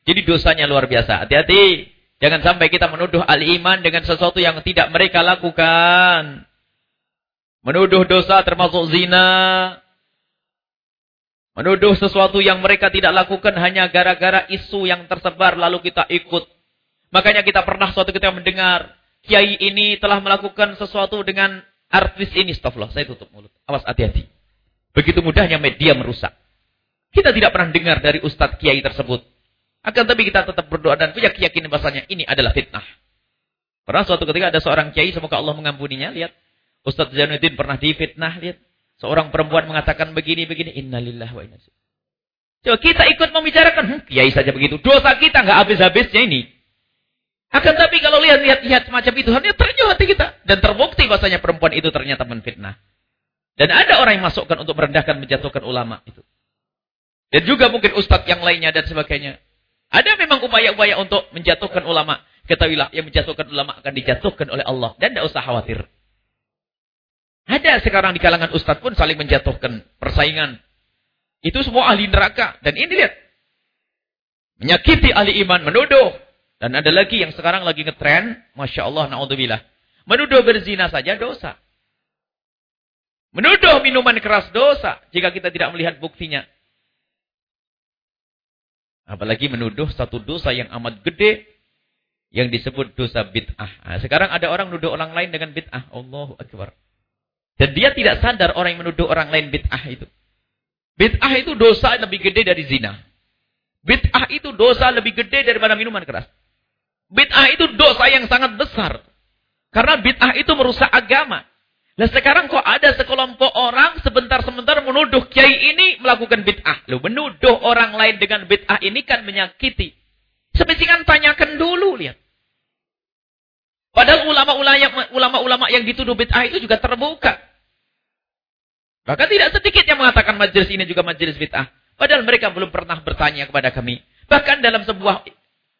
Jadi dosanya luar biasa. Hati-hati. Jangan sampai kita menuduh al-iman dengan sesuatu yang tidak mereka lakukan. Menuduh dosa termasuk zina. Menuduh sesuatu yang mereka tidak lakukan hanya gara-gara isu yang tersebar lalu kita ikut. Makanya kita pernah suatu ketika mendengar. Kiai ini telah melakukan sesuatu dengan artis ini. Astagfirullah, saya tutup mulut. Awas hati-hati. Begitu mudahnya media merusak. Kita tidak pernah dengar dari ustadz kiai tersebut. Akan tapi kita tetap berdoa dan punya keyakinan bahasanya ini adalah fitnah. Pernah suatu ketika ada seorang kiai, semoga Allah mengampuninya, lihat. Ustaz Zainuddin pernah difitnah, lihat. Seorang perempuan mengatakan begini-begini, innalillah wa inna Coba kita ikut membicarakan, hmm, kiai saja begitu. Dosa kita nggak habis-habisnya ini. Akan tapi kalau lihat-lihat semacam itu, hanya ternyuh hati kita. Dan terbukti bahasanya perempuan itu ternyata menfitnah. Dan ada orang yang masukkan untuk merendahkan, menjatuhkan ulama itu. Dan juga mungkin ustadz yang lainnya dan sebagainya. Ada memang upaya-upaya untuk menjatuhkan ulama. Ketahuilah, yang menjatuhkan ulama akan dijatuhkan oleh Allah. Dan tidak usah khawatir. Ada sekarang di kalangan ustadz pun saling menjatuhkan persaingan. Itu semua ahli neraka. Dan ini lihat. Menyakiti ahli iman, menuduh. Dan ada lagi yang sekarang lagi ngetren. Masya Allah, na'udzubillah. Menuduh berzina saja dosa. Menuduh minuman keras dosa. Jika kita tidak melihat buktinya. Apalagi menuduh satu dosa yang amat gede yang disebut dosa bid'ah. Nah, sekarang ada orang menuduh orang lain dengan bid'ah. Allahu Akbar. Dan dia tidak sadar orang yang menuduh orang lain bid'ah itu. Bid'ah itu dosa lebih gede dari zina. Bid'ah itu dosa lebih gede daripada minuman keras. Bid'ah itu dosa yang sangat besar. Karena bid'ah itu merusak agama. Nah sekarang kok ada sekelompok orang sebentar-sebentar menuduh kiai ini melakukan bid'ah. Loh menuduh orang lain dengan bid'ah ini kan menyakiti. Semestinya tanyakan dulu lihat. Padahal ulama-ulama yang dituduh bid'ah itu juga terbuka. Bahkan tidak sedikit yang mengatakan majelis ini juga majelis bid'ah. Padahal mereka belum pernah bertanya kepada kami. Bahkan dalam sebuah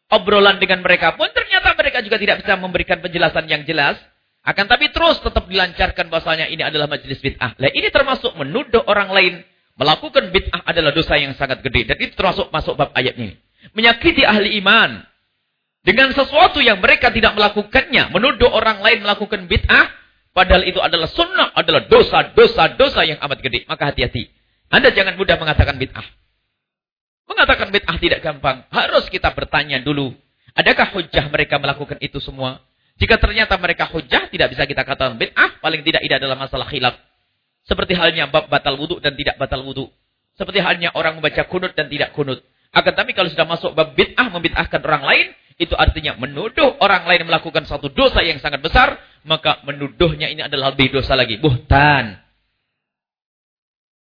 obrolan dengan mereka pun ternyata mereka juga tidak bisa memberikan penjelasan yang jelas. Akan tapi terus tetap dilancarkan bahasanya ini adalah majelis bid'ah. Nah, ini termasuk menuduh orang lain melakukan bid'ah adalah dosa yang sangat gede. Dan itu termasuk masuk bab ayat ini. Menyakiti ahli iman. Dengan sesuatu yang mereka tidak melakukannya. Menuduh orang lain melakukan bid'ah. Padahal itu adalah sunnah. Adalah dosa-dosa-dosa yang amat gede. Maka hati-hati. Anda jangan mudah mengatakan bid'ah. Mengatakan bid'ah tidak gampang. Harus kita bertanya dulu. Adakah hujah mereka melakukan itu semua? Jika ternyata mereka hujah, tidak bisa kita katakan bid'ah, paling tidak tidak adalah masalah khilaf. Seperti halnya bab batal wudhu dan tidak batal wudhu. Seperti halnya orang membaca kunut dan tidak kunut. Akan tapi kalau sudah masuk bab bid'ah, membid'ahkan orang lain, itu artinya menuduh orang lain melakukan satu dosa yang sangat besar, maka menuduhnya ini adalah lebih dosa lagi, buhtan.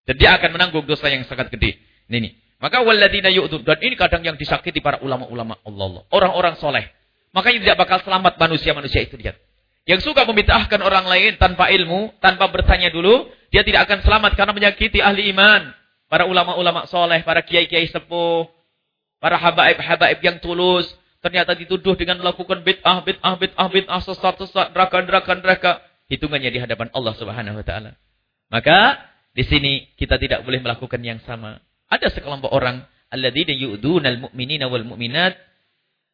Dan dia akan menanggung dosa yang sangat gede. Ini, ini. Maka waladina yu'dun. Dan ini kadang yang disakiti para ulama-ulama Allah. Orang-orang soleh. Makanya tidak bakal selamat manusia-manusia itu. Lihat. Yang suka membid'ahkan orang lain tanpa ilmu, tanpa bertanya dulu, dia tidak akan selamat karena menyakiti ahli iman. Para ulama-ulama soleh, para kiai-kiai sepuh, para habaib-habaib yang tulus, ternyata dituduh dengan melakukan bid'ah, bid'ah, bid'ah, bid'ah, sesat, sesat, neraka, neraka, neraka. Hitungannya di hadapan Allah Subhanahu wa taala. Maka di sini kita tidak boleh melakukan yang sama. Ada sekelompok orang alladzina yu'dunal mu'minina wal mu'minat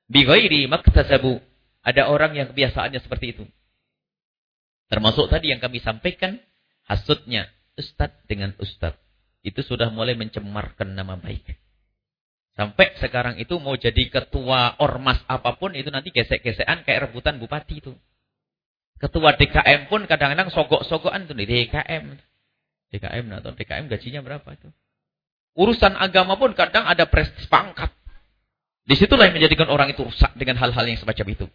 bighairi maktasabu. Ada orang yang kebiasaannya seperti itu. Termasuk tadi yang kami sampaikan, hasutnya ustadz dengan ustadz. Itu sudah mulai mencemarkan nama baik. Sampai sekarang itu mau jadi ketua ormas apa pun, itu nanti gesek-gesekan kayak rebutan bupati itu. Ketua DKM pun kadang-kadang sogok-sogokan tuh di DKM. DKM atau DKM gajinya berapa itu? Urusan agama pun kadang ada prestis pangkat. Di situlah yang menjadikan orang itu rusak dengan hal-hal yang semacam itu.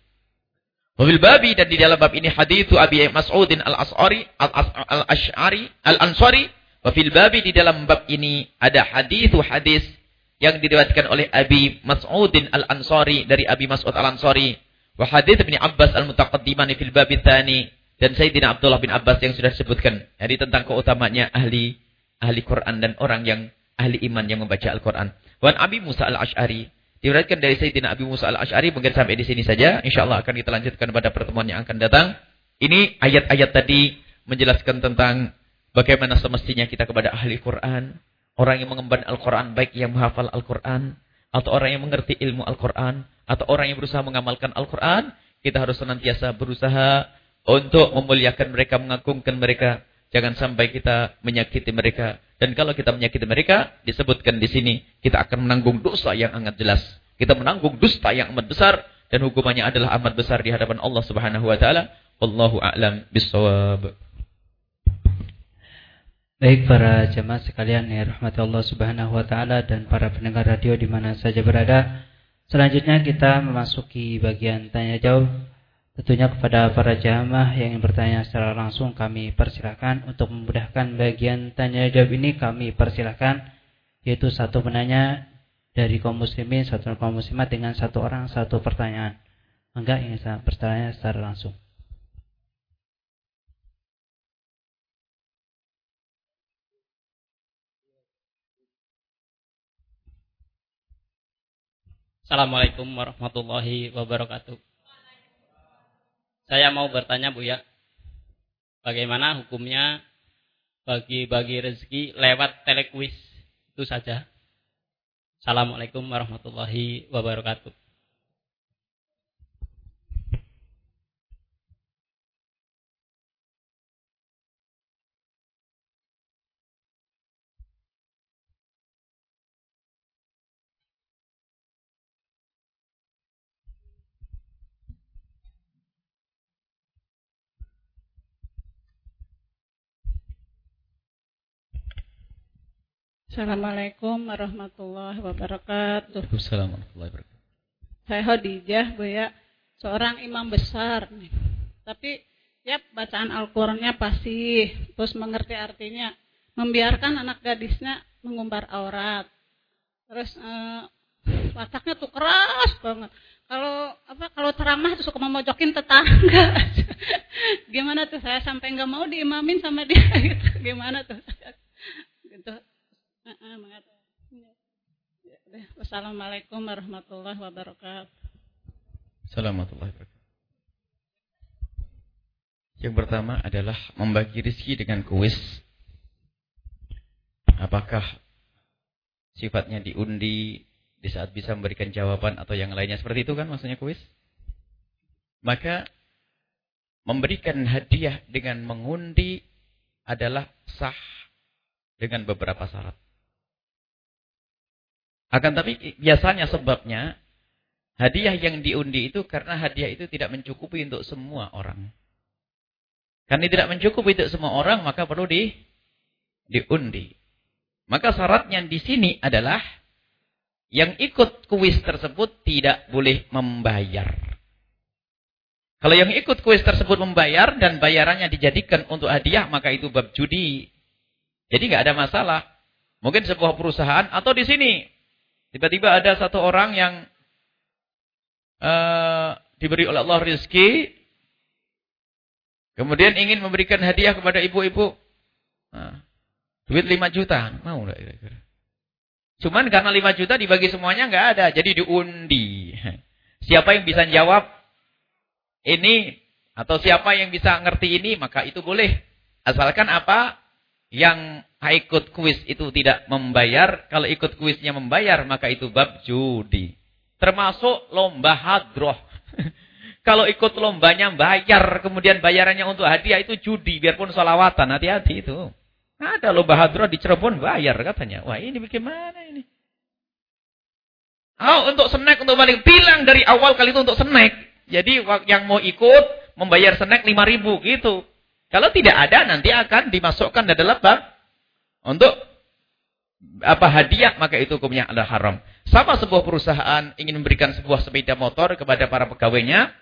Wabil babi dan di dalam bab ini hadithu Abi Mas'udin al-As'ari al-Ash'ari al-Ansari. Wabil babi di dalam bab ini ada hadithu hadis yang diriwayatkan oleh Abi Mas'udin al-Ansari dari Abi Mas'ud al-Ansari. Wa hadits Ibnu Abbas al-mutaqaddiman fil bab tsani dan Sayyidina Abdullah bin Abbas yang sudah disebutkan. Jadi tentang keutamanya ahli ahli Quran dan orang yang ahli iman yang membaca Al-Quran. Wan Abi Musa al-Ash'ari Diriwayatkan dari Sayyidina Abi Musa al-Ash'ari mungkin sampai di sini saja. Insyaallah akan kita lanjutkan pada pertemuan yang akan datang. Ini ayat-ayat tadi menjelaskan tentang bagaimana semestinya kita kepada ahli Quran, orang yang mengemban Al-Quran baik yang menghafal Al-Quran atau orang yang mengerti ilmu Al-Quran atau orang yang berusaha mengamalkan Al-Quran, kita harus senantiasa berusaha untuk memuliakan mereka, mengagungkan mereka. Jangan sampai kita menyakiti mereka dan kalau kita menyakiti mereka, disebutkan di sini, kita akan menanggung dosa yang amat jelas. Kita menanggung dusta yang amat besar dan hukumannya adalah amat besar di hadapan Allah Subhanahu wa taala. Wallahu a'lam bissawab. Baik para jemaah sekalian yang rahmati Allah Subhanahu wa taala dan para pendengar radio di mana saja berada. Selanjutnya kita memasuki bagian tanya jawab Tentunya kepada para jamaah yang ingin bertanya secara langsung kami persilahkan untuk memudahkan bagian tanya jawab ini kami persilahkan yaitu satu penanya dari kaum muslimin satu kaum muslimat dengan satu orang satu pertanyaan. Enggak ingin bertanya secara langsung. Assalamualaikum warahmatullahi wabarakatuh. Saya mau bertanya Bu ya, bagaimana hukumnya bagi-bagi rezeki lewat telekuis itu saja. Assalamualaikum warahmatullahi wabarakatuh. Assalamualaikum warahmatullahi wabarakatuh. Waalaikumsalam warahmatullahi wabarakatuh. Saya Hadijah, Bu ya. Seorang imam besar nih. Tapi ya bacaan Al-Qur'annya pasti, terus mengerti artinya. Membiarkan anak gadisnya mengumbar aurat. Terus eh, wataknya tuh keras banget. Kalau apa kalau ceramah tuh suka memojokin tetangga. Gimana tuh saya sampai nggak mau diimamin sama dia gitu. Gimana tuh? gitu. Wassalamualaikum warahmatullahi wabarakatuh. Assalamualaikum warahmatullahi wabarakatuh. Yang pertama adalah membagi rizki dengan kuis. Apakah sifatnya diundi di saat bisa memberikan jawaban atau yang lainnya seperti itu kan maksudnya kuis? Maka memberikan hadiah dengan mengundi adalah sah dengan beberapa syarat. Akan tapi biasanya sebabnya hadiah yang diundi itu karena hadiah itu tidak mencukupi untuk semua orang. Karena tidak mencukupi untuk semua orang maka perlu di diundi. Maka syaratnya di sini adalah Yang ikut kuis tersebut tidak boleh membayar. Kalau yang ikut kuis tersebut membayar dan bayarannya dijadikan untuk hadiah, maka itu bab judi. Jadi nggak ada masalah. Mungkin sebuah perusahaan atau di sini tiba-tiba ada satu orang yang uh, diberi oleh Allah rezeki, kemudian ingin memberikan hadiah kepada ibu-ibu. Nah, duit 5 juta, mau nggak kira-kira? Cuman karena 5 juta dibagi semuanya nggak ada, jadi diundi. Siapa yang bisa jawab ini atau siapa yang bisa ngerti ini, maka itu boleh. Asalkan apa? Yang ikut kuis itu tidak membayar, kalau ikut kuisnya membayar, maka itu bab judi. Termasuk lomba hadroh. kalau ikut lombanya bayar, kemudian bayarannya untuk hadiah itu judi, biarpun solawatan, hati-hati itu. Ada lomba hadroh di Cirebon bayar katanya. Wah ini bagaimana ini? Oh untuk snack untuk balik. Bilang dari awal kali itu untuk snack. Jadi yang mau ikut membayar snack 5 ribu gitu. Kalau tidak ada nanti akan dimasukkan dalam bab untuk apa hadiah maka itu hukumnya adalah haram. Sama sebuah perusahaan ingin memberikan sebuah sepeda motor kepada para pegawainya.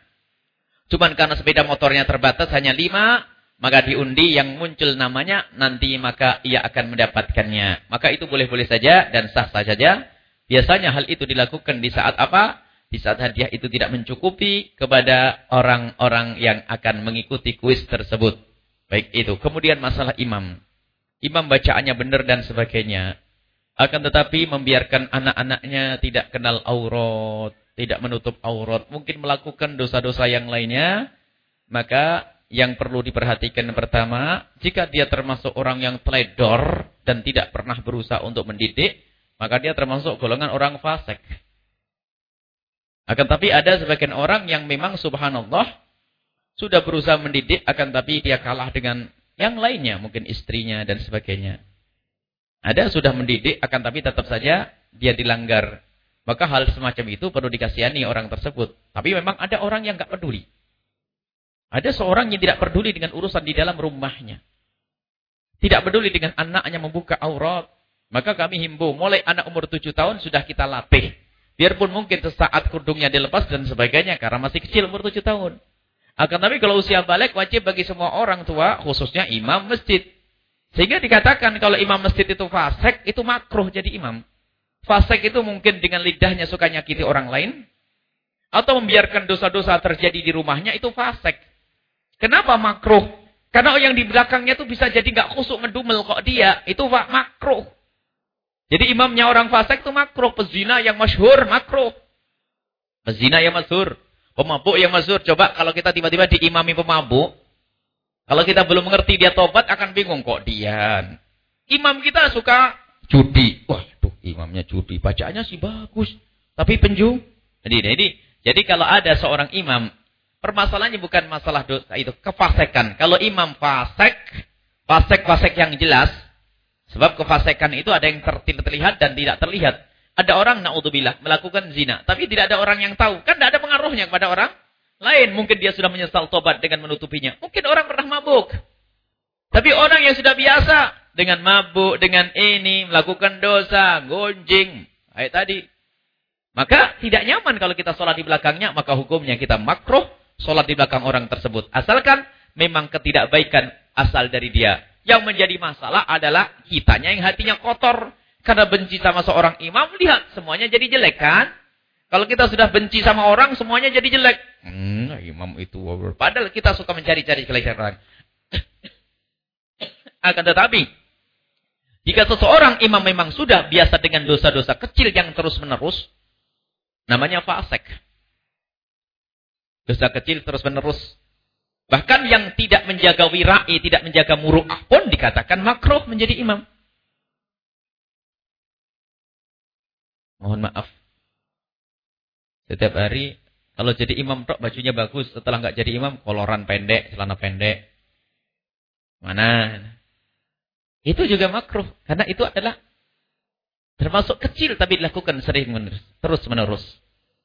Cuman karena sepeda motornya terbatas hanya 5 maka diundi yang muncul namanya nanti maka ia akan mendapatkannya. Maka itu boleh-boleh saja dan sah-sah saja. Biasanya hal itu dilakukan di saat apa? Di saat hadiah itu tidak mencukupi kepada orang-orang yang akan mengikuti kuis tersebut. Baik itu. Kemudian masalah imam. Imam bacaannya benar dan sebagainya. Akan tetapi membiarkan anak-anaknya tidak kenal aurat. Tidak menutup aurat. Mungkin melakukan dosa-dosa yang lainnya. Maka yang perlu diperhatikan pertama, jika dia termasuk orang yang teledor dan tidak pernah berusaha untuk mendidik, maka dia termasuk golongan orang fasik. Akan tapi ada sebagian orang yang memang subhanallah sudah berusaha mendidik akan tapi dia kalah dengan yang lainnya, mungkin istrinya dan sebagainya. Ada sudah mendidik akan tapi tetap saja dia dilanggar. Maka hal semacam itu perlu dikasihani orang tersebut. Tapi memang ada orang yang nggak peduli. Ada seorang yang tidak peduli dengan urusan di dalam rumahnya. Tidak peduli dengan anaknya membuka aurat. Maka kami himbau, mulai anak umur tujuh tahun sudah kita latih. Biarpun mungkin sesaat kudungnya dilepas dan sebagainya. Karena masih kecil umur tujuh tahun. Akan tapi kalau usia balik wajib bagi semua orang tua, khususnya imam masjid. Sehingga dikatakan kalau imam masjid itu fasek, itu makruh jadi imam. Fasek itu mungkin dengan lidahnya suka nyakiti orang lain. Atau membiarkan dosa-dosa terjadi di rumahnya, itu fasek. Kenapa makruh? Karena yang di belakangnya itu bisa jadi nggak khusuk ngedumel kok dia. Itu makruh. Jadi imamnya orang fasik itu makruh. Pezina yang masyhur makruh. Pezina yang masyhur. Pemabuk yang masyhur. Coba kalau kita tiba-tiba diimami pemabuk. Kalau kita belum mengerti dia tobat akan bingung kok dia. Imam kita suka judi. Wah, tuh imamnya judi. Bacaannya sih bagus. Tapi penjung. Jadi, jadi, jadi kalau ada seorang imam Permasalahannya bukan masalah dosa itu, kefasekan. Kalau imam fasek, fasek-fasek yang jelas, sebab kefasekan itu ada yang ter terlihat dan tidak terlihat. Ada orang, na'udzubillah, melakukan zina. Tapi tidak ada orang yang tahu. Kan tidak ada pengaruhnya kepada orang lain. Mungkin dia sudah menyesal tobat dengan menutupinya. Mungkin orang pernah mabuk. Tapi orang yang sudah biasa dengan mabuk, dengan ini, melakukan dosa, gonjing. Kayak tadi. Maka tidak nyaman kalau kita sholat di belakangnya, maka hukumnya kita makruh sholat di belakang orang tersebut. Asalkan memang ketidakbaikan asal dari dia. Yang menjadi masalah adalah kitanya yang hatinya kotor. Karena benci sama seorang imam, lihat semuanya jadi jelek kan? Kalau kita sudah benci sama orang, semuanya jadi jelek. Hmm, imam itu. Padahal kita suka mencari-cari kelebihan Akan tetapi, jika seseorang imam memang sudah biasa dengan dosa-dosa kecil yang terus-menerus, namanya fasek. Dosa kecil terus menerus. Bahkan yang tidak menjaga wirai, tidak menjaga muru'ah pun dikatakan makruh menjadi imam. Mohon maaf. Setiap hari kalau jadi imam tok bajunya bagus, setelah nggak jadi imam koloran pendek, celana pendek. Mana? Itu juga makruh karena itu adalah termasuk kecil tapi dilakukan sering menerus, terus menerus.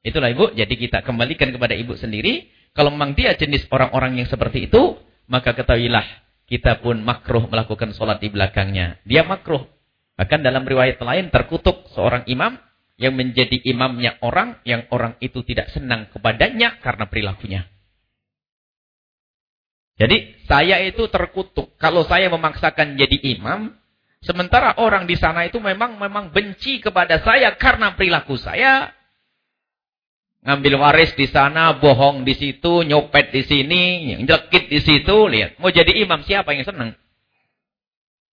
Itulah ibu, jadi kita kembalikan kepada ibu sendiri. Kalau memang dia jenis orang-orang yang seperti itu, maka ketahuilah kita pun makruh melakukan sholat di belakangnya. Dia makruh. Bahkan dalam riwayat lain terkutuk seorang imam yang menjadi imamnya orang yang orang itu tidak senang kepadanya karena perilakunya. Jadi saya itu terkutuk kalau saya memaksakan jadi imam, sementara orang di sana itu memang memang benci kepada saya karena perilaku saya. Ngambil waris di sana, bohong di situ, nyopet di sini, jelekit di situ, lihat. Mau jadi imam siapa yang senang?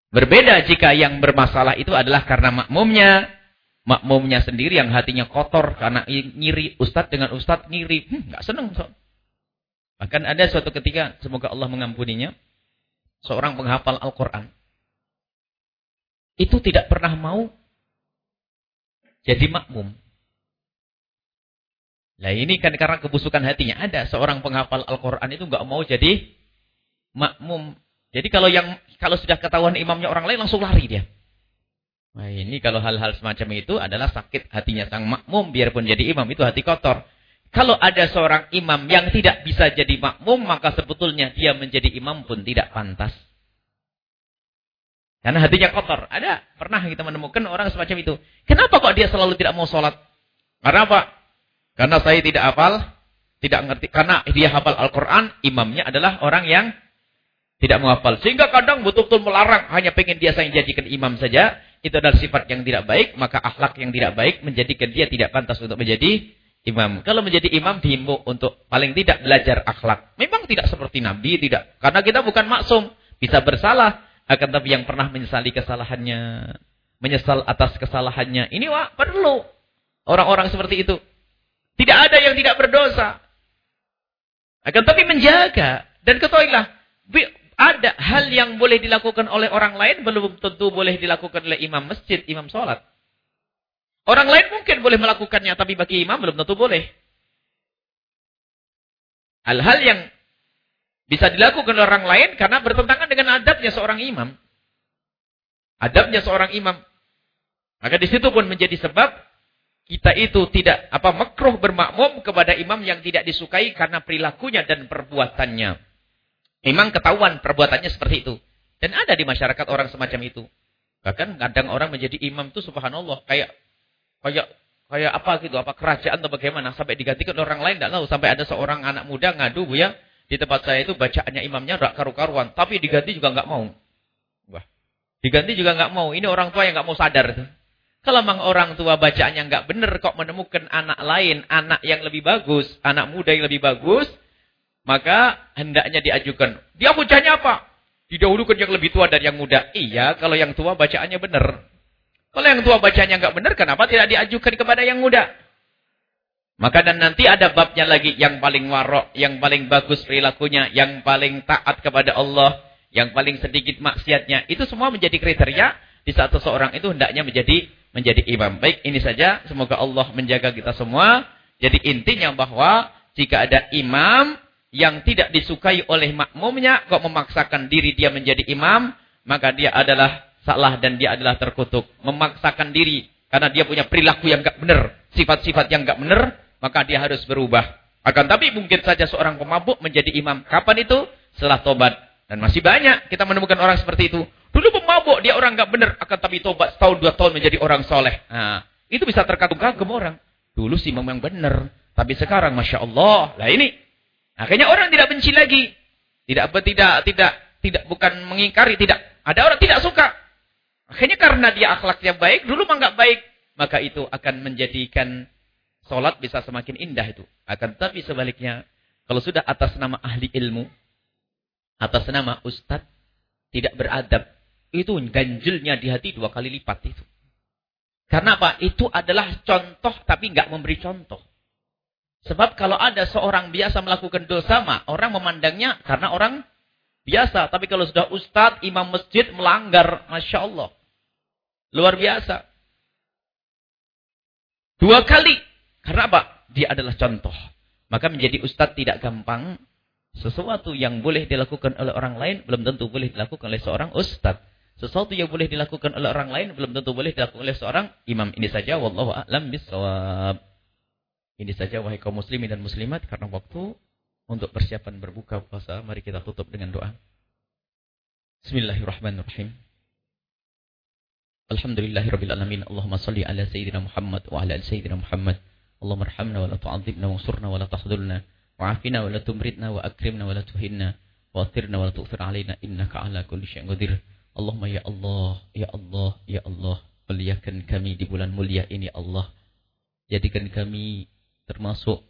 Berbeda jika yang bermasalah itu adalah karena makmumnya. Makmumnya sendiri yang hatinya kotor karena ngiri. Ustadz dengan ustadz ngiri. Hmm, gak seneng. So. Bahkan ada suatu ketika, semoga Allah mengampuninya. Seorang penghafal Al-Quran. Itu tidak pernah mau jadi makmum. Nah ini kan karena kebusukan hatinya. Ada seorang penghafal Al-Quran itu nggak mau jadi makmum. Jadi kalau yang kalau sudah ketahuan imamnya orang lain langsung lari dia. Nah ini kalau hal-hal semacam itu adalah sakit hatinya sang makmum biarpun jadi imam itu hati kotor. Kalau ada seorang imam yang tidak bisa jadi makmum maka sebetulnya dia menjadi imam pun tidak pantas. Karena hatinya kotor. Ada pernah kita menemukan orang semacam itu. Kenapa kok dia selalu tidak mau sholat? Karena apa? Karena saya tidak hafal, tidak ngerti. Karena dia hafal Al-Quran, imamnya adalah orang yang tidak menghafal. Sehingga kadang betul-betul melarang. Hanya pengen dia saya jadikan imam saja. Itu adalah sifat yang tidak baik. Maka akhlak yang tidak baik menjadikan dia tidak pantas untuk menjadi imam. Kalau menjadi imam dihimbau untuk paling tidak belajar akhlak. Memang tidak seperti Nabi. Tidak. Karena kita bukan maksum. Bisa bersalah. Akan tapi yang pernah menyesali kesalahannya. Menyesal atas kesalahannya. Ini wah perlu. Orang-orang seperti itu. Tidak ada yang tidak berdosa. Akan tapi menjaga. Dan ketahuilah ada hal yang boleh dilakukan oleh orang lain belum tentu boleh dilakukan oleh imam masjid, imam sholat. Orang lain mungkin boleh melakukannya, tapi bagi imam belum tentu boleh. Hal-hal yang bisa dilakukan oleh orang lain karena bertentangan dengan adabnya seorang imam. Adabnya seorang imam. Maka di situ pun menjadi sebab kita itu tidak apa makruh bermakmum kepada imam yang tidak disukai karena perilakunya dan perbuatannya. Memang ketahuan perbuatannya seperti itu. Dan ada di masyarakat orang semacam itu. Bahkan kadang orang menjadi imam itu subhanallah. Kayak kayak kayak apa gitu, apa kerajaan atau bagaimana. Sampai digantikan orang lain, tidak tahu. Sampai ada seorang anak muda ngadu, Bu ya. Di tempat saya itu bacaannya imamnya rak karu-karuan. Tapi diganti juga nggak mau. Wah. Diganti juga nggak mau. Ini orang tua yang nggak mau sadar. Kalau memang orang tua bacaannya nggak benar, kok menemukan anak lain, anak yang lebih bagus, anak muda yang lebih bagus, maka hendaknya diajukan. Dia bacanya apa? Didahulukan yang lebih tua dari yang muda. Iya, kalau yang tua bacaannya benar. Kalau yang tua bacanya nggak benar, kenapa tidak diajukan kepada yang muda? Maka dan nanti ada babnya lagi yang paling warok, yang paling bagus perilakunya, yang paling taat kepada Allah, yang paling sedikit maksiatnya. Itu semua menjadi kriteria di saat seseorang itu hendaknya menjadi menjadi imam. Baik, ini saja. Semoga Allah menjaga kita semua. Jadi intinya bahwa jika ada imam yang tidak disukai oleh makmumnya kok memaksakan diri dia menjadi imam, maka dia adalah salah dan dia adalah terkutuk. Memaksakan diri karena dia punya perilaku yang enggak benar, sifat-sifat yang enggak benar, maka dia harus berubah. Akan tapi mungkin saja seorang pemabuk menjadi imam. Kapan itu? Setelah tobat. Dan masih banyak kita menemukan orang seperti itu. Dulu pemabuk, dia orang enggak benar. Akan tapi tobat setahun dua tahun menjadi orang soleh. Nah, itu bisa terkagum-kagum orang. Dulu sih memang benar. Tapi sekarang Masya Allah. Lah ini Akhirnya orang tidak benci lagi. Tidak tidak tidak tidak bukan mengingkari, tidak. Ada orang tidak suka. Akhirnya karena dia akhlaknya baik, dulu mah enggak baik, maka itu akan menjadikan solat bisa semakin indah itu. Akan tapi sebaliknya, kalau sudah atas nama ahli ilmu, atas nama ustadz, tidak beradab, itu ganjilnya di hati dua kali lipat itu. Karena apa? Itu adalah contoh tapi enggak memberi contoh. Sebab kalau ada seorang biasa melakukan dosa, mah orang memandangnya karena orang biasa. Tapi kalau sudah ustadz, imam masjid melanggar, Masya Allah. Luar biasa. Dua kali. Karena apa? Dia adalah contoh. Maka menjadi ustadz tidak gampang. Sesuatu yang boleh dilakukan oleh orang lain, belum tentu boleh dilakukan oleh seorang ustadz. Sesuatu yang boleh dilakukan oleh orang lain, belum tentu boleh dilakukan oleh seorang imam. Ini saja. Wallahu a'lam bisawab. Ini saja wahai kaum muslimin dan muslimat karena waktu untuk persiapan berbuka puasa mari kita tutup dengan doa. Bismillahirrahmanirrahim. Alhamdulillahirabbil alamin. Allahumma salli ala sayyidina Muhammad wa ala ali sayyidina Muhammad. Allahumma arhamna wa la tu'adzibna wansurna wa la tahdhulna wa'afina wa la tumritna wa akrimna wa la tuhinna wa athirna wa la tu'thir alaina innaka ala kulli syai'in qadir. Allahumma ya Allah, ya Allah, ya Allah, muliakan kami di bulan mulia ini Allah. Jadikan kami termasuk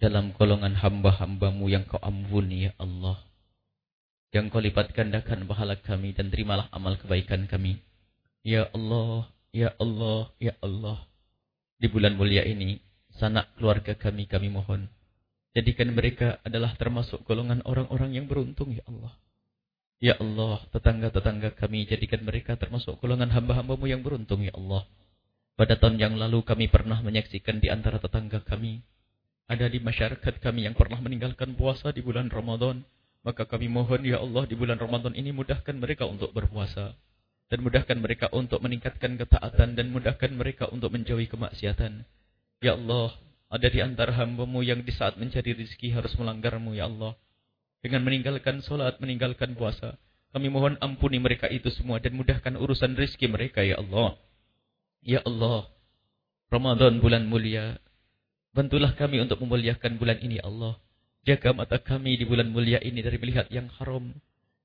dalam golongan hamba-hambamu yang kau ampuni ya Allah. Yang kau lipat gandakan pahala kami dan terimalah amal kebaikan kami. Ya Allah, ya Allah, ya Allah. Di bulan mulia ini, sanak keluarga kami kami mohon. Jadikan mereka adalah termasuk golongan orang-orang yang beruntung ya Allah. Ya Allah, tetangga-tetangga kami jadikan mereka termasuk golongan hamba-hambamu yang beruntung ya Allah. Pada tahun yang lalu kami pernah menyaksikan di antara tetangga kami ada di masyarakat kami yang pernah meninggalkan puasa di bulan Ramadan, maka kami mohon ya Allah di bulan Ramadan ini mudahkan mereka untuk berpuasa dan mudahkan mereka untuk meningkatkan ketaatan dan mudahkan mereka untuk menjauhi kemaksiatan. Ya Allah, ada di antara hambamu yang di saat mencari rezeki harus melanggarmu ya Allah. Dengan meninggalkan solat, meninggalkan puasa. Kami mohon ampuni mereka itu semua dan mudahkan urusan rezeki mereka ya Allah. Ya Allah, Ramadan bulan mulia, Bantulah kami untuk memuliakan bulan ini Allah. Jaga mata kami di bulan mulia ini dari melihat yang haram.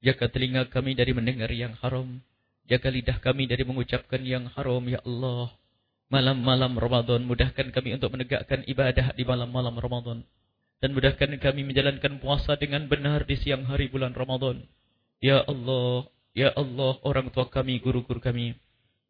Jaga telinga kami dari mendengar yang haram. Jaga lidah kami dari mengucapkan yang haram, Ya Allah. Malam-malam Ramadan, mudahkan kami untuk menegakkan ibadah di malam-malam Ramadan. Dan mudahkan kami menjalankan puasa dengan benar di siang hari bulan Ramadan. Ya Allah, Ya Allah, orang tua kami, guru-guru kami.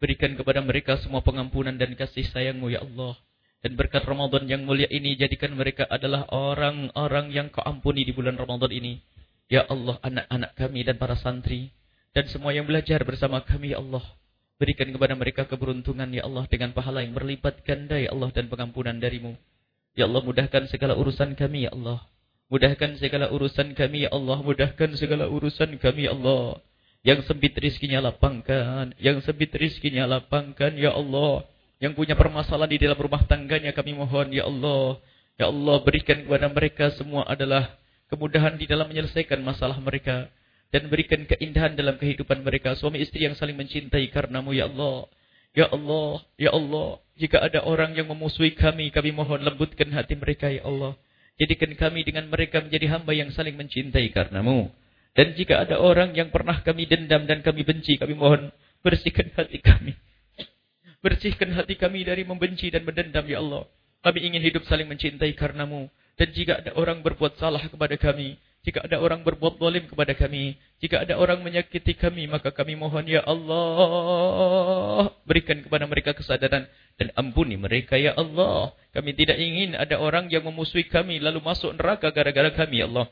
Berikan kepada mereka semua pengampunan dan kasih sayangmu, Ya Allah. Dan berkat Ramadan yang mulia ini jadikan mereka adalah orang-orang yang kau ampuni di bulan Ramadan ini. Ya Allah, anak-anak kami dan para santri. Dan semua yang belajar bersama kami, ya Allah. Berikan kepada mereka keberuntungan, ya Allah, dengan pahala yang berlipat ganda, ya Allah, dan pengampunan darimu. Ya Allah, mudahkan segala urusan kami, ya Allah. Mudahkan segala urusan kami, ya Allah. Mudahkan segala urusan kami, ya Allah. Yang sempit rizkinya lapangkan. Yang sempit rizkinya lapangkan, ya Allah. Yang punya permasalahan di dalam rumah tangganya kami mohon ya Allah. Ya Allah berikan kepada mereka semua adalah kemudahan di dalam menyelesaikan masalah mereka. Dan berikan keindahan dalam kehidupan mereka. Suami istri yang saling mencintai karenamu ya Allah. Ya Allah, Ya Allah, jika ada orang yang memusuhi kami, kami mohon lembutkan hati mereka, Ya Allah. Jadikan kami dengan mereka menjadi hamba yang saling mencintai karenamu. Dan jika ada orang yang pernah kami dendam dan kami benci, kami mohon bersihkan hati kami. Bersihkan hati kami dari membenci dan mendendam, Ya Allah. Kami ingin hidup saling mencintai karenamu. Dan jika ada orang berbuat salah kepada kami, jika ada orang berbuat zalim kepada kami, jika ada orang menyakiti kami, maka kami mohon, Ya Allah, berikan kepada mereka kesadaran dan ampuni mereka, Ya Allah. Kami tidak ingin ada orang yang memusuhi kami, lalu masuk neraka gara-gara kami, Ya Allah.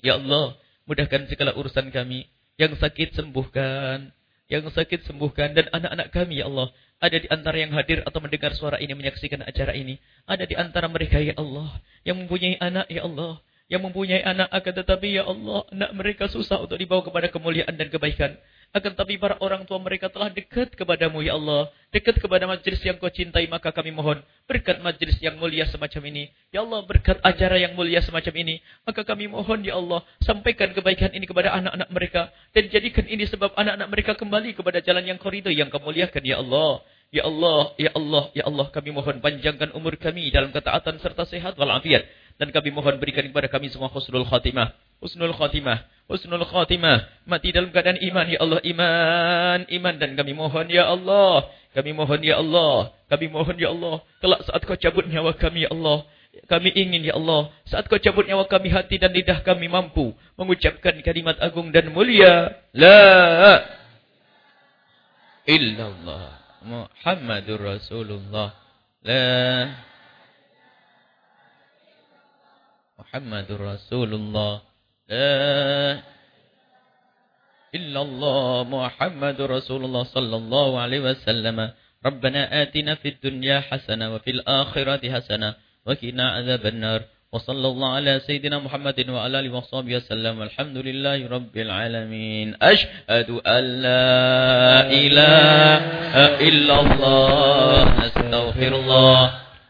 Ya Allah, mudahkan segala urusan kami. Yang sakit sembuhkan. Yang sakit sembuhkan. Dan anak-anak kami, Ya Allah. Ada di antara yang hadir atau mendengar suara ini, menyaksikan acara ini. Ada di antara mereka, ya Allah. Yang mempunyai anak, ya Allah. Yang mempunyai anak, akan tetapi, ya Allah. Anak mereka susah untuk dibawa kepada kemuliaan dan kebaikan. Akan tetapi para orang tua mereka telah dekat kepadamu, ya Allah. Dekat kepada majlis yang kau cintai, maka kami mohon. Berkat majlis yang mulia semacam ini. Ya Allah, berkat acara yang mulia semacam ini. Maka kami mohon, ya Allah. Sampaikan kebaikan ini kepada anak-anak mereka. Dan jadikan ini sebab anak-anak mereka kembali kepada jalan yang korido yang kau muliakan, ya Allah. Ya Allah, Ya Allah, Ya Allah, kami mohon panjangkan umur kami dalam ketaatan serta sehat walafiat. Dan kami mohon berikan kepada kami semua khusnul khatimah. Husnul khatimah. Husnul khatimah. Mati dalam keadaan iman. Ya Allah. Iman. Iman. Dan kami mohon. Ya Allah. Kami mohon. Ya Allah. Kami mohon. Ya Allah. Kelak saat kau cabut nyawa kami. Ya Allah. Kami ingin. Ya Allah. Saat kau cabut nyawa kami. Hati dan lidah kami mampu. Mengucapkan kalimat agung dan mulia. La. Illallah. Muhammadur Rasulullah. La. Muhammadur Rasulullah. لا إلا الله محمد رسول الله صلى الله عليه وسلم. ربنا آتنا في الدنيا حسنة وفي الآخرة حسنة وكنا عذاب النار. وصلى الله على سيدنا محمد وعلى آله وصحبه وسلم. والحمد لله رب العالمين. أشهد أن لا إله إلا الله. أستغفر الله.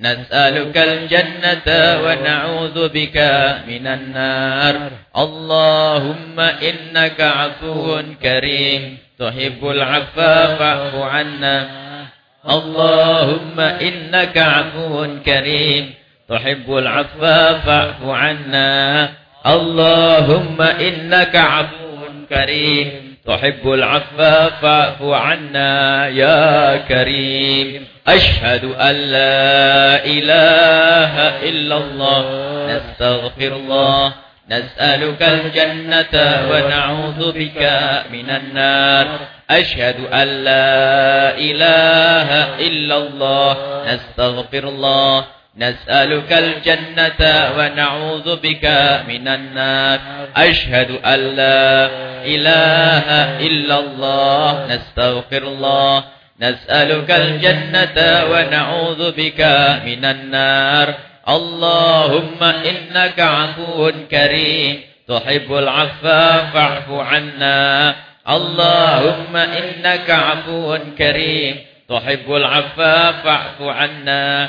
نسألك الجنة ونعوذ بك من النار. اللهم إنك عفو كريم. تحب العفا فاعف عنا. اللهم إنك عفو كريم. تحب العفا فاعف عنا. اللهم إنك عفو كريم. تحب العفا فاعف عنا يا كريم. أشهد أن لا إله إلا الله. نستغفر الله. نسألك الجنة ونعوذ بك من النار. أشهد أن لا إله إلا الله. نستغفر الله. نسألك الجنة ونعوذ بك من النار. أشهد أن لا إله إلا الله. نستغفر الله. نسألك الجنة ونعوذ بك من النار. اللهم إنك عفو كريم. تحب العفا فاعف عنا. اللهم إنك عفو كريم. تحب العفا فاعف عنا.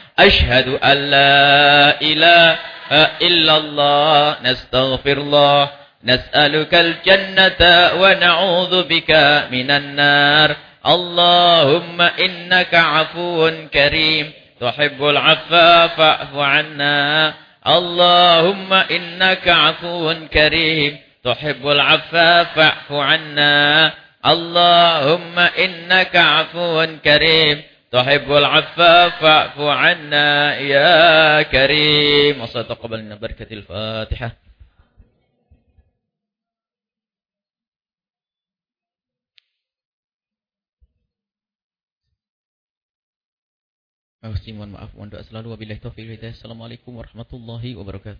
أشهد أن لا إله إلا الله نستغفر الله نسألك الجنة ونعوذ بك من النار. اللهم إنك عفو كريم تحب العفا فاعف عنا. اللهم إنك عفو كريم تحب العفا فاعف عنا. اللهم إنك عفو كريم تحب العفا فاعف عنا يا كريم وصلى تقبلنا بركة الفاتحة Mohon maaf, mohon doa selalu wabillahi taufiq hidayah. Assalamualaikum warahmatullahi wabarakatuh.